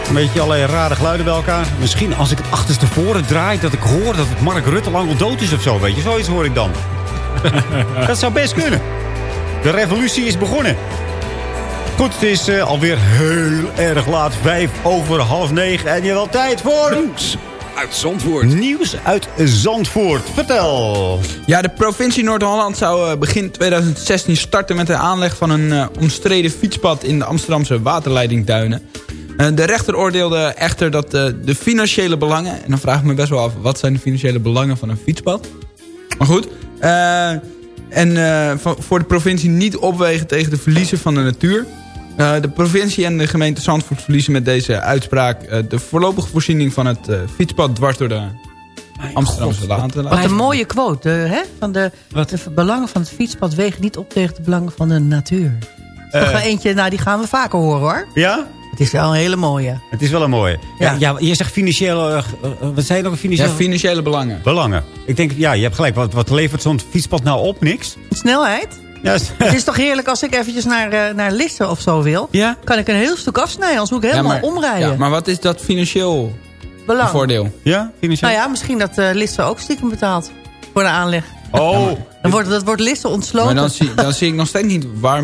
Een beetje allerlei rare geluiden bij elkaar. Misschien als ik het achterstevoren draai... dat ik hoor dat Mark Rutte lang al dood is of zo. Weet je, zoiets hoor ik dan. dat zou best kunnen. De revolutie is begonnen. Goed, het is uh, alweer heel erg laat. Vijf over half negen. En je wel tijd voor... Nieuws uit Zandvoort. Nieuws uit Zandvoort. Vertel. Ja, de provincie Noord-Holland zou uh, begin 2016 starten... met de aanleg van een uh, omstreden fietspad in de Amsterdamse waterleidingduinen. de rechter oordeelde echter dat de financiële belangen... en dan vraag ik me best wel af... wat zijn de financiële belangen van een fietspad? Maar goed... en voor de provincie niet opwegen tegen de verliezen van de natuur... Uh, de provincie en de gemeente Zandvoort verliezen met deze uitspraak... Uh, de voorlopige voorziening van het uh, fietspad dwars door de Amsterdamse water. Wat een mooie quote. hè? Van de, de, belangen van het fietspad wegen niet op tegen de belangen van de natuur. Nog wel eentje, nou die gaan we vaker horen hoor. Ja? Het is wel een hele mooie. Het is wel een mooie. Ja, ja, je zegt financiële... wat zei je nog? Financiële... Ja, financiële belangen. Belangen. Ik denk, ja, je hebt gelijk. Wat, wat levert zo'n fietspad nou op? Niks? Snelheid? Ja. Het is toch heerlijk als ik eventjes naar, uh, naar Lisse of zo wil. Ja? Kan ik een heel stuk afsnijden, anders moet ik helemaal ja, maar, omrijden. Ja, maar wat is dat financieel Belang. voordeel? Ja, financieel? Nou ja, misschien dat uh, Lisse ook stiekem betaalt voor de aanleg. Oh. dan wordt, dat wordt Lisse ontsloten. Maar dan zie, dan zie ik nog steeds niet waar,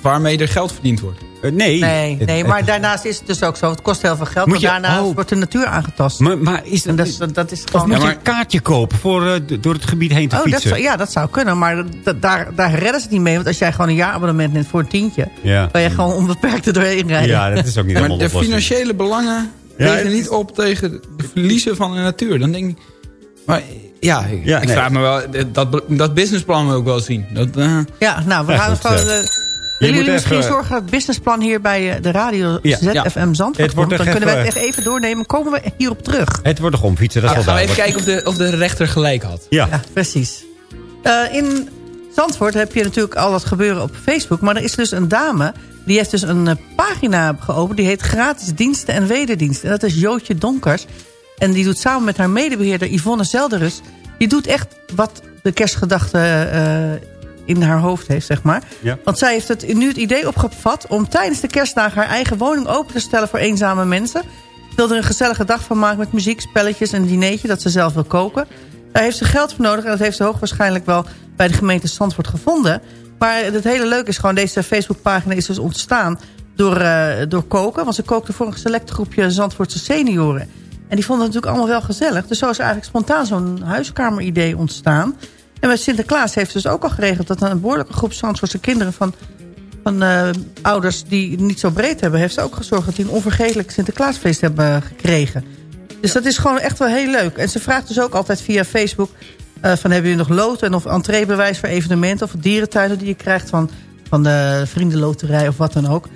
waarmee er geld verdiend wordt. Uh, nee. Nee, nee maar daarnaast is het dus ook zo. Het kost heel veel geld, maar daarna oh. wordt de natuur aangetast. Maar, maar is dat, dat, is, dat is gewoon... Of moet je een kaartje kopen voor uh, door het gebied heen te oh, fietsen? Dat zou, ja, dat zou kunnen. Maar daar, daar redden ze het niet mee. Want als jij gewoon een jaarabonnement neemt voor een tientje... Ja. kan je gewoon onbeperkt er doorheen rijden. Ja, dat is ook niet Maar helemaal de financiële belangen wegen ja, niet op tegen de verliezen van de natuur. Dan denk ik... Maar ja, ik, ja, ik nee. vraag me wel... Dat, dat businessplan wil ik wel zien. Dat, uh... Ja, nou, we gaan het gewoon... Willen jullie misschien even... zorgen dat het businessplan hier bij de radio ja. ZFM Zandvoort komt? Dan kunnen we het echt even doornemen. Komen we hierop terug? Het wordt nog omfietsen, dat is wel gaan we even kijken of de, of de rechter gelijk had. Ja, ja precies. Uh, in Zandvoort heb je natuurlijk al wat gebeuren op Facebook. Maar er is dus een dame, die heeft dus een uh, pagina geopend. Die heet Gratis Diensten en Wederdiensten. En dat is Jootje Donkers. En die doet samen met haar medebeheerder Yvonne Zelderus... die doet echt wat de kerstgedachte in haar hoofd heeft, zeg maar. Ja. Want zij heeft het, nu het idee opgevat... om tijdens de kerstdagen haar eigen woning open te stellen voor eenzame mensen. Ze wil er een gezellige dag van maken met muziek, spelletjes en een dinertje... dat ze zelf wil koken. Daar heeft ze geld voor nodig en dat heeft ze hoogwaarschijnlijk wel... bij de gemeente Zandvoort gevonden. Maar het hele leuke is gewoon, deze Facebookpagina is dus ontstaan... Door, uh, door koken, want ze kookte voor een select groepje Zandvoortse senioren. En die vonden het natuurlijk allemaal wel gezellig. Dus zo is eigenlijk spontaan zo'n huiskameridee ontstaan... En met Sinterklaas heeft ze dus ook al geregeld... dat een behoorlijke groep Zandvoortse kinderen van, van uh, ouders die niet zo breed hebben... heeft ze ook gezorgd dat die een onvergetelijk Sinterklaasfeest hebben gekregen. Dus dat is gewoon echt wel heel leuk. En ze vraagt dus ook altijd via Facebook... Uh, van hebben jullie nog loten of entreebewijs voor evenementen... of dierentuinen die je krijgt van, van de vriendenloterij of wat dan ook.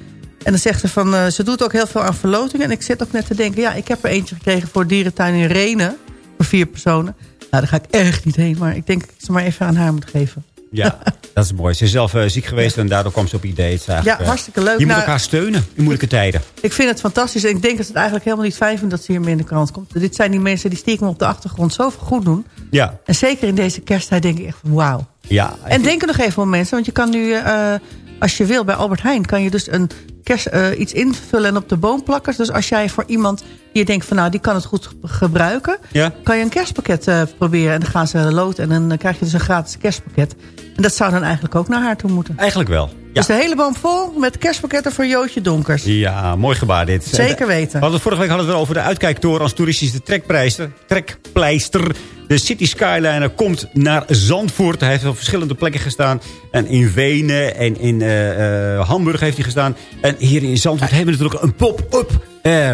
En dan zegt ze van, uh, ze doet ook heel veel aan verlotingen. En ik zit ook net te denken, ja, ik heb er eentje gekregen voor dierentuin in Renen. Voor vier personen. Nou, daar ga ik echt niet heen. Maar ik denk dat ik ze maar even aan haar moet geven. Ja, dat is mooi. Ze is zelf uh, ziek geweest en daardoor kwam ze op idee. ja, hartstikke leuk. Je moet nou, elkaar steunen in moeilijke tijden. Ik vind het fantastisch. En ik denk dat het eigenlijk helemaal niet fijn vindt dat ze hiermee in de krant komt. Dit zijn die mensen die stiekem op de achtergrond zoveel goed doen. Ja. En zeker in deze kersttijd denk ik echt van wauw. Ja, en denk er nog even om mensen. Want je kan nu, uh, als je wil, bij Albert Heijn... kan je dus een kerst, uh, iets invullen en op de boom plakken. Dus als jij voor iemand die je denkt van nou, die kan het goed gebruiken... Ja. kan je een kerstpakket uh, proberen. En dan gaan ze lood en dan krijg je dus een gratis kerstpakket. En dat zou dan eigenlijk ook naar haar toe moeten. Eigenlijk wel. Ja. Dus de hele boom vol met kerstpakketten voor Jootje Donkers. Ja, mooi gebaar dit. Zeker weten. We hadden, vorige week hadden we het over de uitkijktoren als toeristische trekpleister. trekpleister. De City Skyliner komt naar Zandvoort. Hij heeft op verschillende plekken gestaan. En in Wenen en in uh, uh, Hamburg heeft hij gestaan. En hier in Zandvoort hebben we natuurlijk een pop-up uh,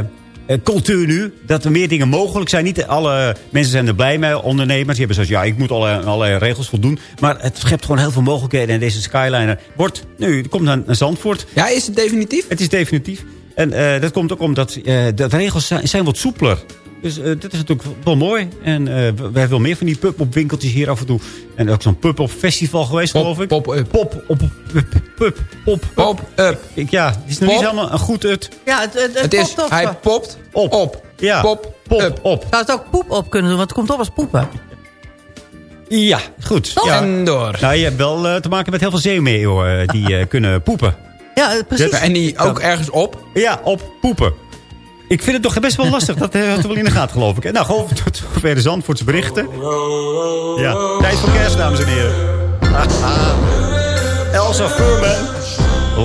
cultuur nu. Dat er meer dingen mogelijk zijn. Niet alle mensen zijn er blij mee, ondernemers. Die hebben zoals, ja, ik moet alle, alle regels voldoen. Maar het schept gewoon heel veel mogelijkheden. En deze Skyliner wordt, nu, komt naar, naar Zandvoort. Ja, is het definitief? Het is definitief. En uh, dat komt ook omdat uh, de regels zijn, zijn wat soepeler. Dus eh, dit is natuurlijk wel mooi. En eh, we, we hebben wel meer van die pub-up winkeltjes hier af en toe. En ook zo'n pub-up festival geweest, Pop- geloof ik. pop-up. Pop op pub. Pop. Pop-up. Ik, ja, het is nog niet Pop. helemaal een goed ut. Ja, het, het, Het is, popt op. hij popt Op. op. Ja. Pop, Pop up. op. Zou het ook poep op kunnen doen, want het komt op als poepen. Ja, goed. Ja. En door. Nou, je hebt wel eh, te maken met heel veel zeemeeuwen eh, die eh, kunnen poepen. Ja, eh, precies. En die ook ergens op. Ja, op poepen. Ik vind het toch best wel lastig. Dat heeft er wel in de gaten, geloof ik. Nou, gewoon tot de Zandvoortse berichten. Ja, tijd voor kerst, dames en heren. Elsa Furman.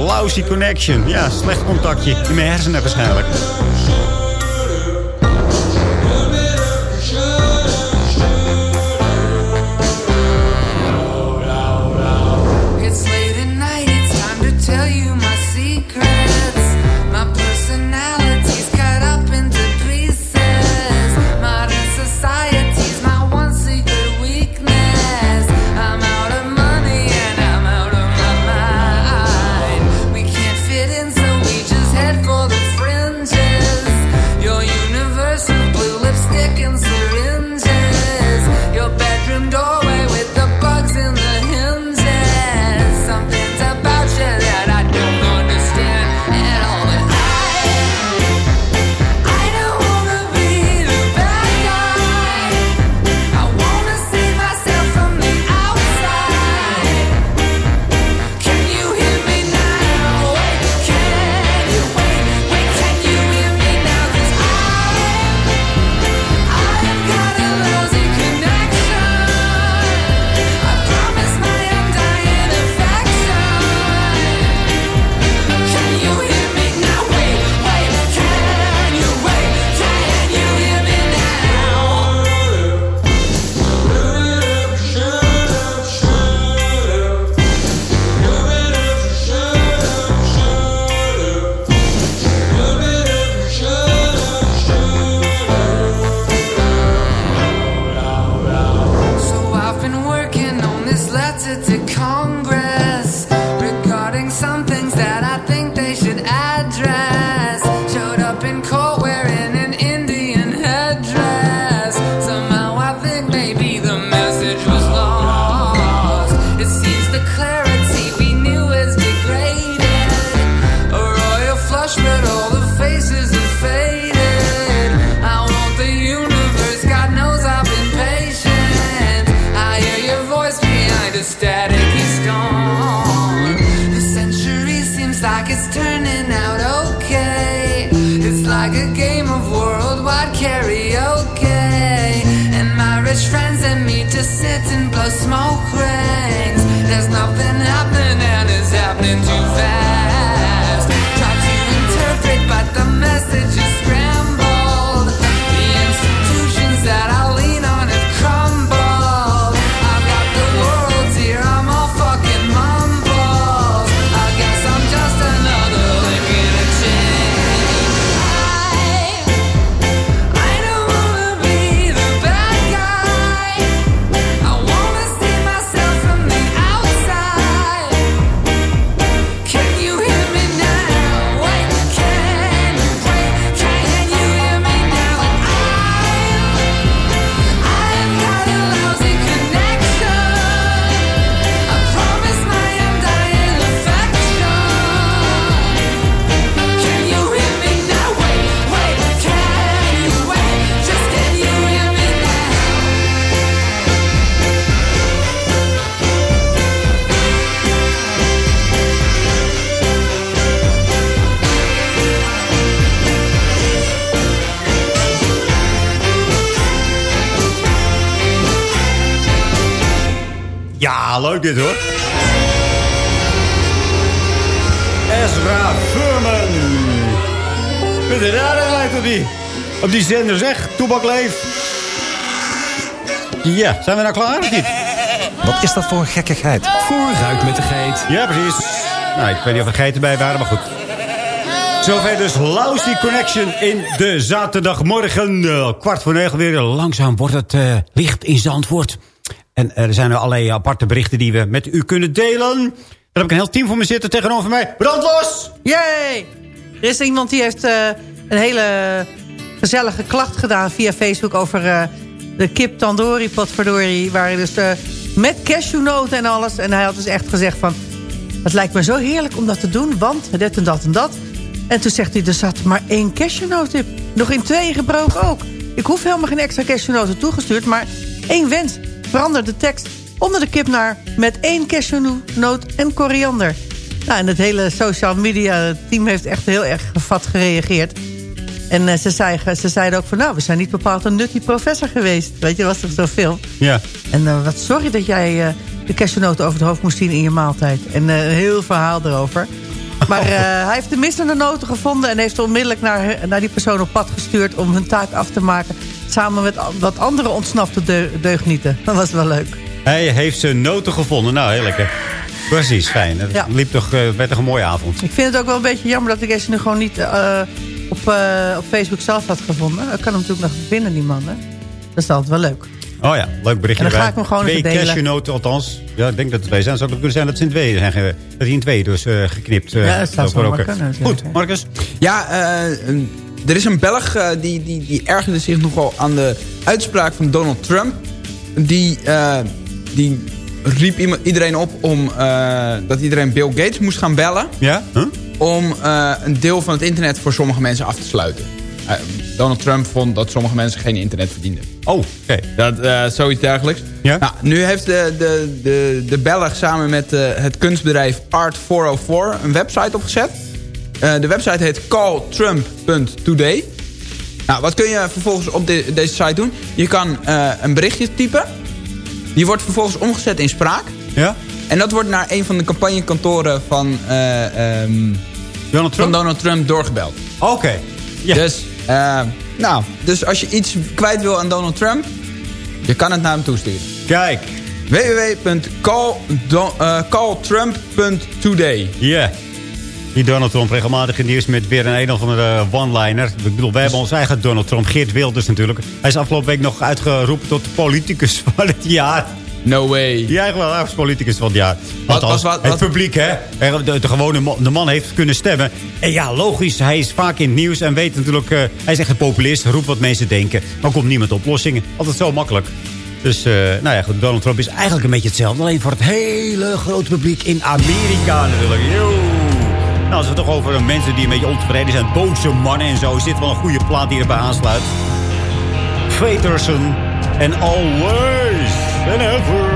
Lousy connection. Ja, slecht contactje. In mijn hersenen waarschijnlijk. Leuk dit hoor. Ezra Furman. Met de rarigheid op die, op die zender zeg. Toebak leef. Ja, zijn we nou klaar of niet? Wat is dat voor een gekkigheid? Vooruit met de geit. Ja, precies. Nou, ik weet niet of er geiten bij waren, maar goed. Zover dus Lousy Connection in de zaterdagmorgen. Eh, kwart voor negen weer. Langzaam wordt het eh, licht in Zandvoort. En er zijn er allerlei aparte berichten die we met u kunnen delen. Daar heb ik een heel team voor me zitten tegenover mij. Brandlos! Yay! Er is iemand die heeft eh, een hele gezellige klacht gedaan via Facebook... over eh, de kip tandoori potverdorie. Waar dus eh, met cashewnoten en alles. En hij had dus echt gezegd van... Het lijkt me zo heerlijk om dat te doen, want dit en dat en dat. En toen zegt hij, er zat maar één cashewnoot in. Nog in tweeën gebroken ook. Ik hoef helemaal geen extra cashewnoten toegestuurd... maar één wens. Verander de tekst onder de kip naar... met één cashewnoot en koriander. Nou, en het hele social media team heeft echt heel erg gevat gereageerd. En uh, ze, zei, ze zeiden ook van, nou, we zijn niet bepaald een nutty professor geweest. Weet je, was toch zo'n film? Ja. En uh, wat sorry dat jij uh, de cashewnoten over het hoofd moest zien in je maaltijd. En een heel verhaal erover. Maar hij heeft de missende noten gevonden... en heeft onmiddellijk naar, naar die persoon op pad gestuurd... om hun taak af te maken. Samen met wat andere ontsnapte de, deugnieten. Dat was wel leuk. Hij heeft zijn noten gevonden. Nou, heel lekker. Precies, fijn. Het ja. liep toch, werd toch een mooie avond. Ik vind het ook wel een beetje jammer dat ik deze nu gewoon niet op, uh, op Facebook zelf had gevonden. Ik kan hem natuurlijk nog vinden, die man. Hè? Dat is altijd wel leuk. Oh ja, leuk berichtje En dan ga ik hem gewoon twee even delen. cashewnoten, althans. Ja, ik denk dat het twee zijn. Zou het kunnen zijn dat ze in twee zijn. Dat hij in twee dus uh, geknipt. Uh, ja, dat zou wel kunnen. Goed, Marcus. Ja, er is een Belg die, die, die ergerde zich nogal aan de uitspraak van Donald Trump. Die, die riep iedereen op om dat iedereen Bill Gates moest gaan bellen. Ja? Huh? om een deel van het internet voor sommige mensen af te sluiten. Donald Trump vond dat sommige mensen geen internet verdienden. Oh, oké. Okay. Dat, uh, zoiets dergelijks. Ja? Nou, nu heeft de, de, de, de Belg samen met het kunstbedrijf Art404 een website opgezet. De website heet calltrump.today. Nou, wat kun je vervolgens op de, deze site doen? Je kan een berichtje typen. Die wordt vervolgens omgezet in spraak. Ja? En dat wordt naar een van de campagnekantoren van, uh, um, Donald, Trump? van Donald Trump doorgebeld. Oké. Okay. Yeah. Dus, uh, nou, dus als je iets kwijt wil aan Donald Trump, je kan het naar hem toesturen. Kijk. www.calltrump.today Ja. Yeah. Die Donald Trump regelmatig in nieuws met weer een een of andere one-liner. Ik bedoel, wij hebben ons eigen Donald Trump, Geert Wilders natuurlijk. Hij is afgelopen week nog uitgeroepen tot de politicus van het jaar. No way. Ja, wel als politicus van het jaar. Wat, wat, wat, het publiek, hè. De, de, gewone man, de man heeft kunnen stemmen. En ja, logisch, hij is vaak in het nieuws en weet natuurlijk... Uh, hij is echt een populist, roept wat mensen denken. Maar komt niemand oplossingen. Altijd zo makkelijk. Dus, uh, nou ja, goed, Donald Trump is eigenlijk een beetje hetzelfde. Alleen voor het hele grote publiek in Amerika natuurlijk. Yo. Nou, als we toch over mensen die een beetje ontevreden zijn... boze mannen en zo... is dit wel een goede plaat die erbij aansluit. Faterson en Always and Ever.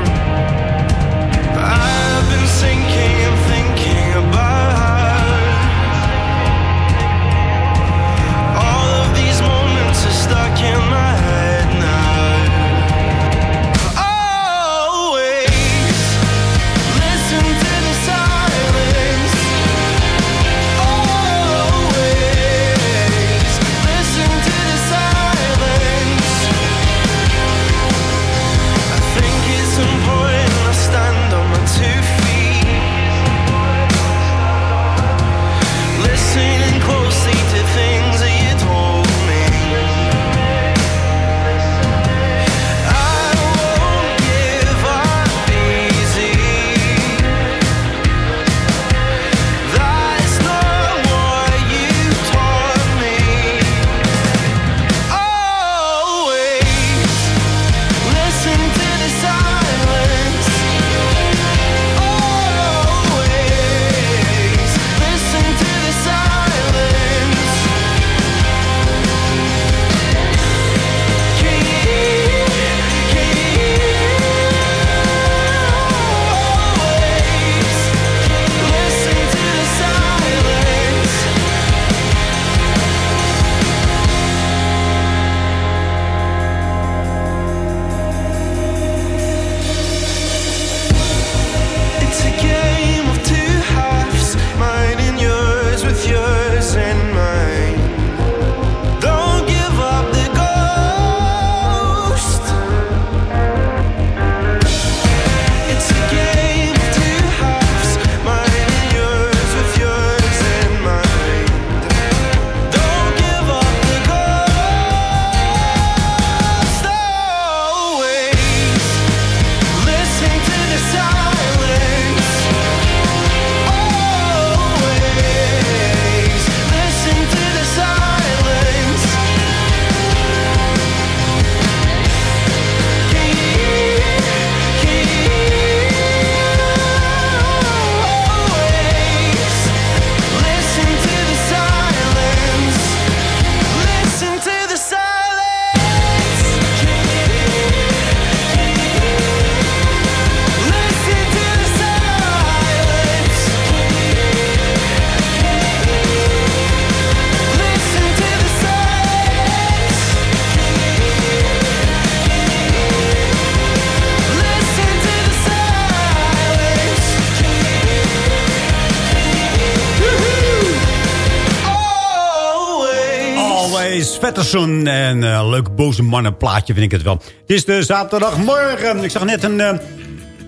Vetterson. En eh, leuk boze mannenplaatje vind ik het wel. Het is de zaterdagmorgen. Ik zag net een, eh,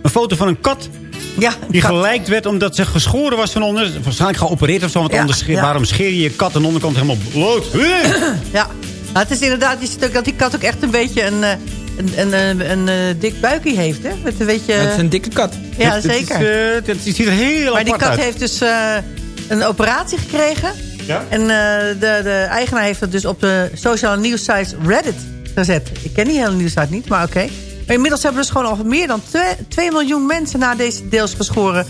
een foto van een kat. Ja, die kat. gelijkt werd omdat ze geschoren was van onder. Waarschijnlijk geopereerd of zo. Want Ja, anders scheer- ja. waarom scheer je je kat aan de onderkant helemaal bloot? Ja, nou, het is inderdaad je ziet ook dat die kat ook echt een beetje een, eh, een, een, een, een, dik buikje heeft. Hè? Met een beetje... Het is een dikke kat. Ja, Het- het zeker. is, eh, het, ziet er heel maar die apart kat uit. heeft dus eh, een operatie gekregen. Ja? En eh, de, de eigenaar heeft het dus op de sociale nieuwssite Reddit gezet. Ik ken die hele nieuwssite niet, maar oké. Maar inmiddels hebben dus gewoon al meer dan 2 miljoen mensen... naar deze deels geschoren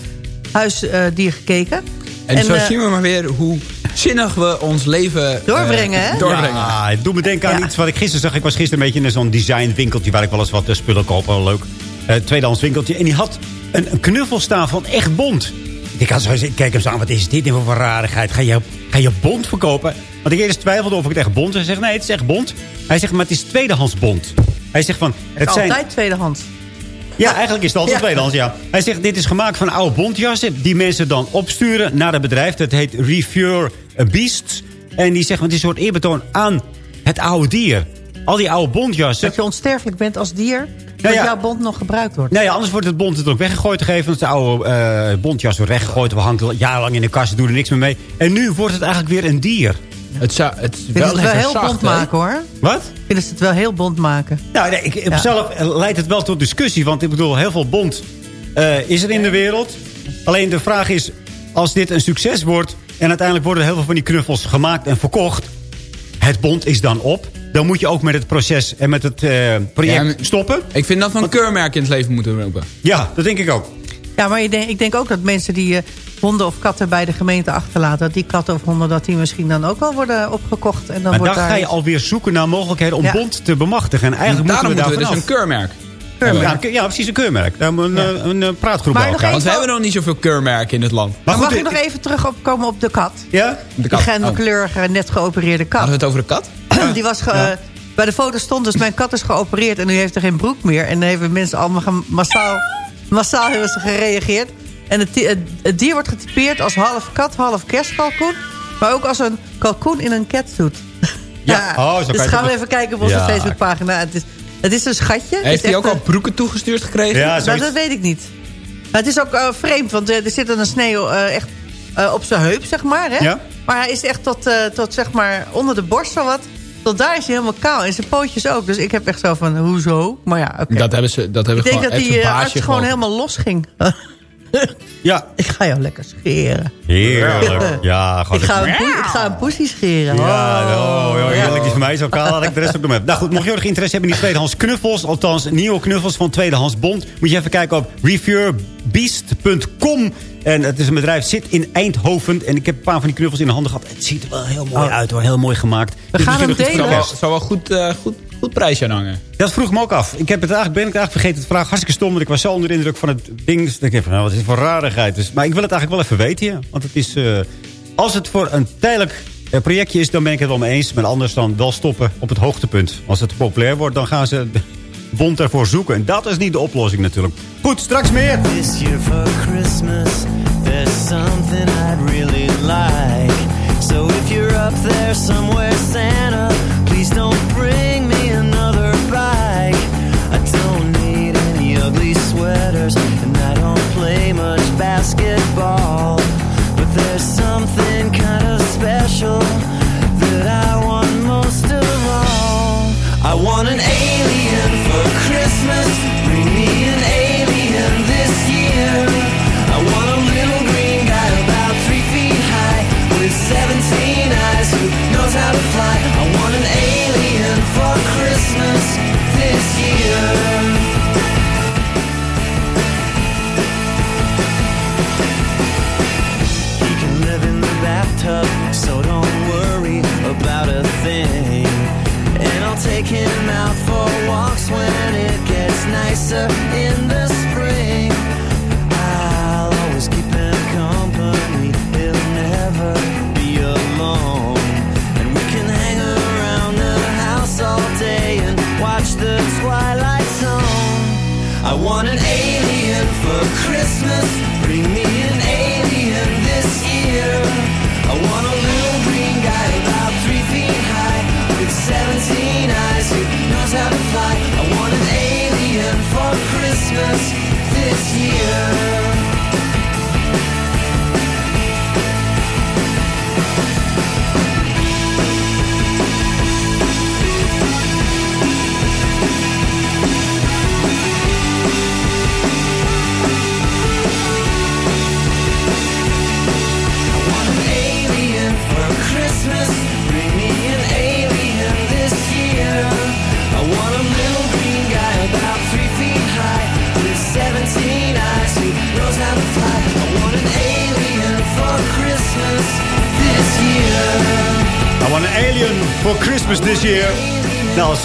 huisdier gekeken. En, zo eh, zien we maar weer hoe zinnig we ons leven... eh, Doorbrengen, hè? Doorbrengen. Ja, het doet me denken aan Ja. iets wat ik gisteren zag. Ik was gisteren een beetje in zo'n designwinkeltje... waar ik wel eens wat eh, spullen koop. Wel leuk. Eh tweedehands winkeltje. En die had een, een knuffel staan van echt bond. Ik, had zo, ik kijk hem zo aan. Wat is dit nou voor rarigheid? Ga je, ga je bond verkopen? Want ik eerst twijfelde of ik het echt bond. Hij zegt, nee, het is echt bond. Hij zegt, maar het is tweedehands bond. Hij zegt van... Het is altijd tweedehands. Ja, eigenlijk is het altijd Ja. tweedehands, ja. Hij zegt, dit is gemaakt van oude bondjassen... die mensen dan opsturen naar het bedrijf. Dat heet Reviewer Beasts. En die zegt, het is een soort eerbetoon aan het oude dier. Al die oude bondjassen... Dat je onsterfelijk bent als dier. Dat ja. jouw bond nog gebruikt wordt. Ja, anders wordt het bond natuurlijk weggegooid te geven. Want de oude eh, bondjas wordt weggegooid. We hangen jarenlang in de kast, doen er niks meer mee. En nu wordt het eigenlijk weer een dier. Het, zou, het wel ze het wel heel zacht, bond maken hoor. Wat? Vinden ze het wel heel bond maken. Nou, nee, ik, Ja. zelf eh, leidt het wel tot discussie. Want ik bedoel, heel veel bond eh, is er in de wereld. Alleen de vraag is, als dit een succes wordt... en uiteindelijk worden heel veel van die knuffels gemaakt en verkocht... het bond is dan op. Dan moet je ook met het proces en met het eh, project Ja, stoppen. Ik vind dat we een keurmerk in het leven moeten roepen. Ja, dat denk ik ook. Ja, maar ik denk, ik denk ook dat mensen die eh, honden of katten bij de gemeente achterlaten... dat die katten of honden dat die misschien dan ook wel worden opgekocht. En dan Maar wordt dan daar ga je alweer zoeken naar mogelijkheden om Ja. bond te bemachtigen. En eigenlijk moeten we moeten we daar dus een keurmerk. Keurmerk. Ja, precies een keurmerk. Daar hebben we een, eh, een, praatgroep Maar bij nog elkaar. Want we hebben nog niet zoveel keurmerken in het land. Maar goed, mag ik nog even terugkomen op de kat? Ja? De kat. Oh. genderkleurige, net geopereerde kat. Hadden we het over de kat? Die was Bij de foto stond dus mijn kat is geopereerd en nu heeft er geen broek meer. En dan hebben mensen allemaal massaal, massaal hebben ze gereageerd. En het, het, het dier wordt getypeerd als half kat, half kerstkalkoen. Maar ook als een kalkoen in een catsuit. Ja, oh, zo dus gaan we even kijken op onze Ja. Facebookpagina. Het is, het is een schatje. Heeft hij ook al broeken toegestuurd gekregen? Ja, nou, dat weet ik niet. Maar het is ook eh, vreemd, want eh, er zit een sneeuw eh, echt op zijn heup, zeg maar. Hè? Ja. Maar hij is echt tot, tot, zeg maar, onder de borst zo wat. Tot daar is hij helemaal kaal. En zijn pootjes ook. Dus ik heb echt zo van, hoezo? Maar ja, oké. Dat hebben ze, dat Ik hebben denk gewoon dat die eh, arts gewoon gewoon. helemaal los ging. Ja, ik ga jou lekker scheren. heerlijk. Ja, gewoon Ik ga, lekker- een ik ga een poesie scheren. Ja, Oh. oh, joh, heerlijk. Die van mij is ook kaal. Laat ik de rest ook nog even. Nou goed, mocht je nog interesse hebben in die tweedehands knuffels... althans nieuwe knuffels van tweedehands bond... moet je even kijken op reviewbeast.com. En het is een bedrijf, zit in Eindhoven. En ik heb een paar van die knuffels in de handen gehad. Het ziet er wel heel mooi Oh. uit hoor, heel mooi gemaakt. We Dus gaan hem nog iets voor Zou de wel, kerst. zou wel goed, eh, goed, goed prijsje aan hangen. Dat vroeg me ook af. Ik heb het eigenlijk, ben ik eigenlijk vergeten te vragen. Hartstikke stom, want ik was zo onder de indruk van het ding. Dus ik dacht van, nou, wat is dit voor rarigheid? Dus, maar ik wil het eigenlijk wel even weten, ja. Want het is, eh, als het voor een tijdelijk eh, projectje is, dan ben ik het wel mee eens. Maar anders dan wel stoppen op het hoogtepunt. Als het populair wordt, dan gaan ze de bond ervoor zoeken. En dat is niet de oplossing natuurlijk. Goed, straks meer. This year for Christmas, there's something I'd really like. So if you're up there somewhere, Santa, please don't bring basketball. But there's something kind of special that I want most of all. I want an alien for Christmas. Bring me an alien this year. I want a little green guy about three feet high with 17 eyes who knows how to so don't worry about a thing. And I'll take him out for walks when it gets nicer in the spring. I'll always keep him company, he'll never be alone. And we can hang around the house all day and watch the twilight zone. I want an alien for Christmas. Christmas.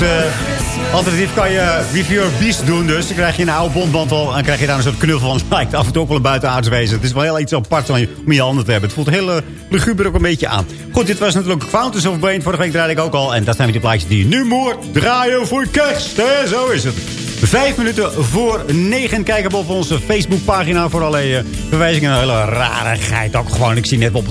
Als uh, alternatief kan je Review Beast doen dus. Dan krijg je een oude bondmantel en krijg je daar een soort knuffel van. Lijkt af en toe ook wel een buitenaards wezen. Het is wel heel iets apart om je, om je handen te hebben. Het voelt heel uh, luguber ook een beetje aan. Goed, dit was natuurlijk Fountains of Wayne. Vorige week draaide ik ook al. En dat zijn weer die plaatjes die je nu moet draaien voor kerst. Hè? Zo is het. Vijf minuten voor negen. Kijk op onze Facebookpagina voor allerlei uh, verwijzingen. Een hele rarigheid ook gewoon. Ik zie net op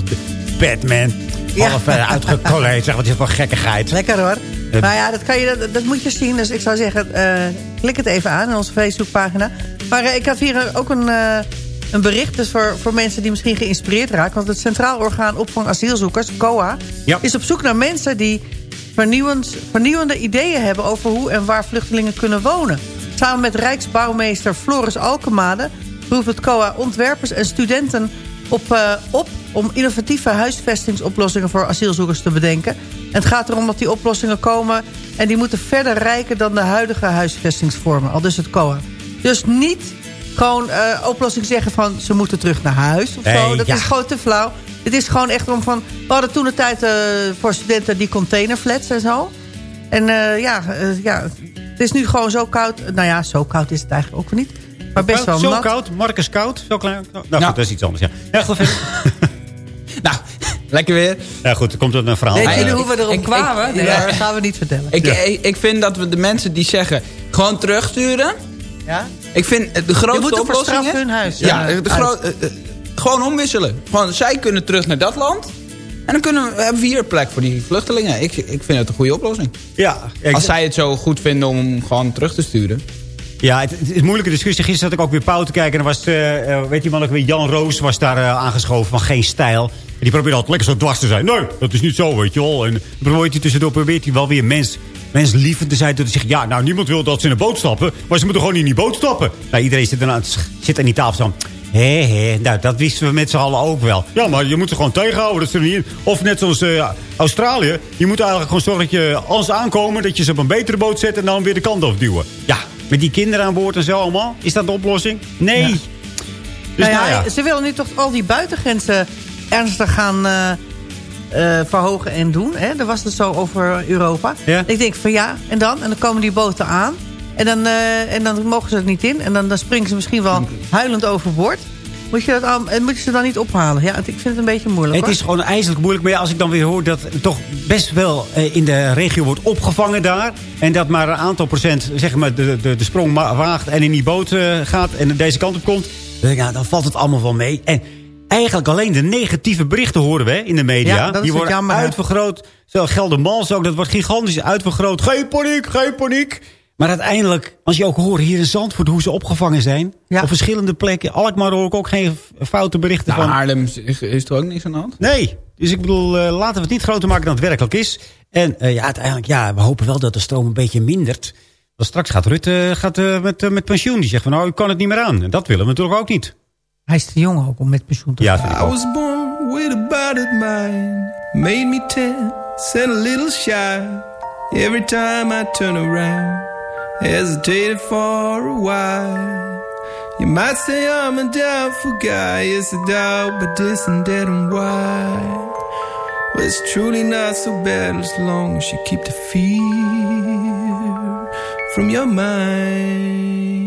Batman. Ja. Half uh. Zeg, wat is voor gekkigheid. Lekker hoor. Maar ja, dat, kan je, dat, dat moet je zien. Dus ik zou zeggen, uh, klik het even aan in onze Facebookpagina. Maar uh, ik had hier ook een, uh, een bericht dus voor, voor mensen die misschien geïnspireerd raken. Want het Centraal Orgaan Opvang Asielzoekers, COA... Ja. is op zoek naar mensen die vernieuwend, vernieuwende ideeën hebben... over hoe en waar vluchtelingen kunnen wonen. Samen met Rijksbouwmeester Floris Alkemade... roept het COA ontwerpers en studenten op, uh, op om innovatieve huisvestingsoplossingen voor asielzoekers te bedenken. En het gaat erom dat die oplossingen komen en die moeten verder rijken dan de huidige huisvestingsvormen. Al dus het COA. Dus niet gewoon uh, oplossing zeggen van ze moeten terug naar huis of Nee, zo. Dat ja. is gewoon te flauw. Het is gewoon echt om van... We hadden toen de tijd uh, voor studenten die containerflats en zo. En ja, ja, het is nu gewoon zo koud. Nou ja, zo koud is het eigenlijk ook niet. Maar best wel Zo nat. koud, Marcus koud. Zo klein. Nou, Nou. goed, dat is iets anders. Ja, ja goed. Nou, lekker weer. ja, goed, er komt een verhaal. Weet Eh, jullie hoe we erop ik- ik- kwamen? Nee, ja. dat gaan we niet vertellen. Ik, Ja. ik, ik vind dat we de mensen die zeggen... gewoon terugsturen... ja? Ik vind de Je grootste moet voor oplossing... hun huis. Ja, eh, de eh, eh, gewoon omwisselen. Gewoon, zij kunnen terug naar dat land. En dan kunnen we, hebben we hier plek voor die vluchtelingen. Ik, ik vind het een goede oplossing. Ja, ik- Als zij het zo goed vinden om gewoon terug te sturen. Ja, het, het is een moeilijke discussie. Gisteren zat ik ook weer Pauw te kijken. En was, eh, eh, weet je man ook weer, Jan Roos was daar eh, aangeschoven van Geen Stijl. En die probeerde altijd lekker zo dwars te zijn. Nee, dat is niet zo, weet je wel. En probeert hij tussendoor probeert hij wel weer mens, menslievend te zijn. Door te zeggen, ja, nou, niemand wil dat ze in een boot stappen. Maar ze moeten gewoon in die boot stappen. Nou, iedereen zit, eraan, zit aan die tafel zo. Hé, hé, nou, dat wisten we met z'n allen ook wel. Ja, maar je moet ze gewoon tegenhouden. Dat ze er niet in. Of net zoals Australië. Je moet eigenlijk gewoon zorgen dat je, als ze aankomen... dat je ze op een betere boot zet en dan weer de kant afduwen. Ja, met die kinderen aan boord en zo allemaal. Is dat de oplossing? Nee. Ja. Dus nou ja, nou ja. Ze willen nu toch al die buitengrenzen ernstig gaan eh, eh, verhogen en doen. Hè? Dat was het zo over Europa. Ik denk van ja, en dan? En dan komen die boten aan. En dan, eh, en dan mogen ze er niet in. En dan, dan springen ze misschien wel huilend overboord. Moet je, dat, al- en moet je ze dan niet ophalen? Ja, ik vind het een beetje moeilijk. Het hoor. is gewoon ijzerlijk moeilijk. Maar ja, als ik dan weer hoor dat het toch best wel eh, in de regio wordt opgevangen daar. En dat maar een aantal procent zeg maar, de, de, de sprong waagt en in die boot eh, gaat en deze kant op komt. Dan, ik, dan valt het allemaal wel mee. En eigenlijk alleen de negatieve berichten horen we hè, in de media. Ja, dat is die worden jammer, uitvergroot. Zo Geldermals ook, dat wordt gigantisch uitvergroot. Geen paniek, geen paniek. Maar uiteindelijk, als je ook hoort hier in Zandvoort hoe ze opgevangen zijn. Ja. Op verschillende plekken. Alkmaar hoor ik ook geen foute berichten Nou, van. Haarlem is, is er ook niks aan de hand. Nee, dus ik bedoel, eh, laten we het niet groter maken dan het werkelijk is. En eh, ja, uiteindelijk, ja, we hopen wel dat de stroom een beetje mindert. Want straks gaat Rutte gaat, eh, met, eh, met pensioen. Die zegt van, nou, ik kan het niet meer aan. En dat willen we natuurlijk ook niet. Hij is te jong ook om met pensioen te Ja, gaan. ik I was born with a battered mind, made me tense and a little shy. Every time I turn around, hesitated for a while. You might say I'm a doubtful guy, yes, a doubt, but this and that and why. Well, it's truly not so bad as long as you keep the fear from your mind.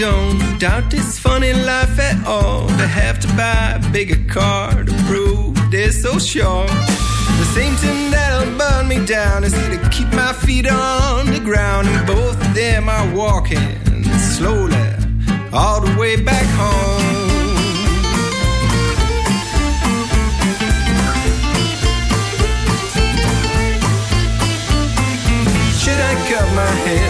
Don't doubt this funny life at all. They have to buy a bigger car to prove they're so sure. The same thing that'll burn me down is to keep my feet on the ground, and both of them are walking slowly all the way back home. Should I cut my hair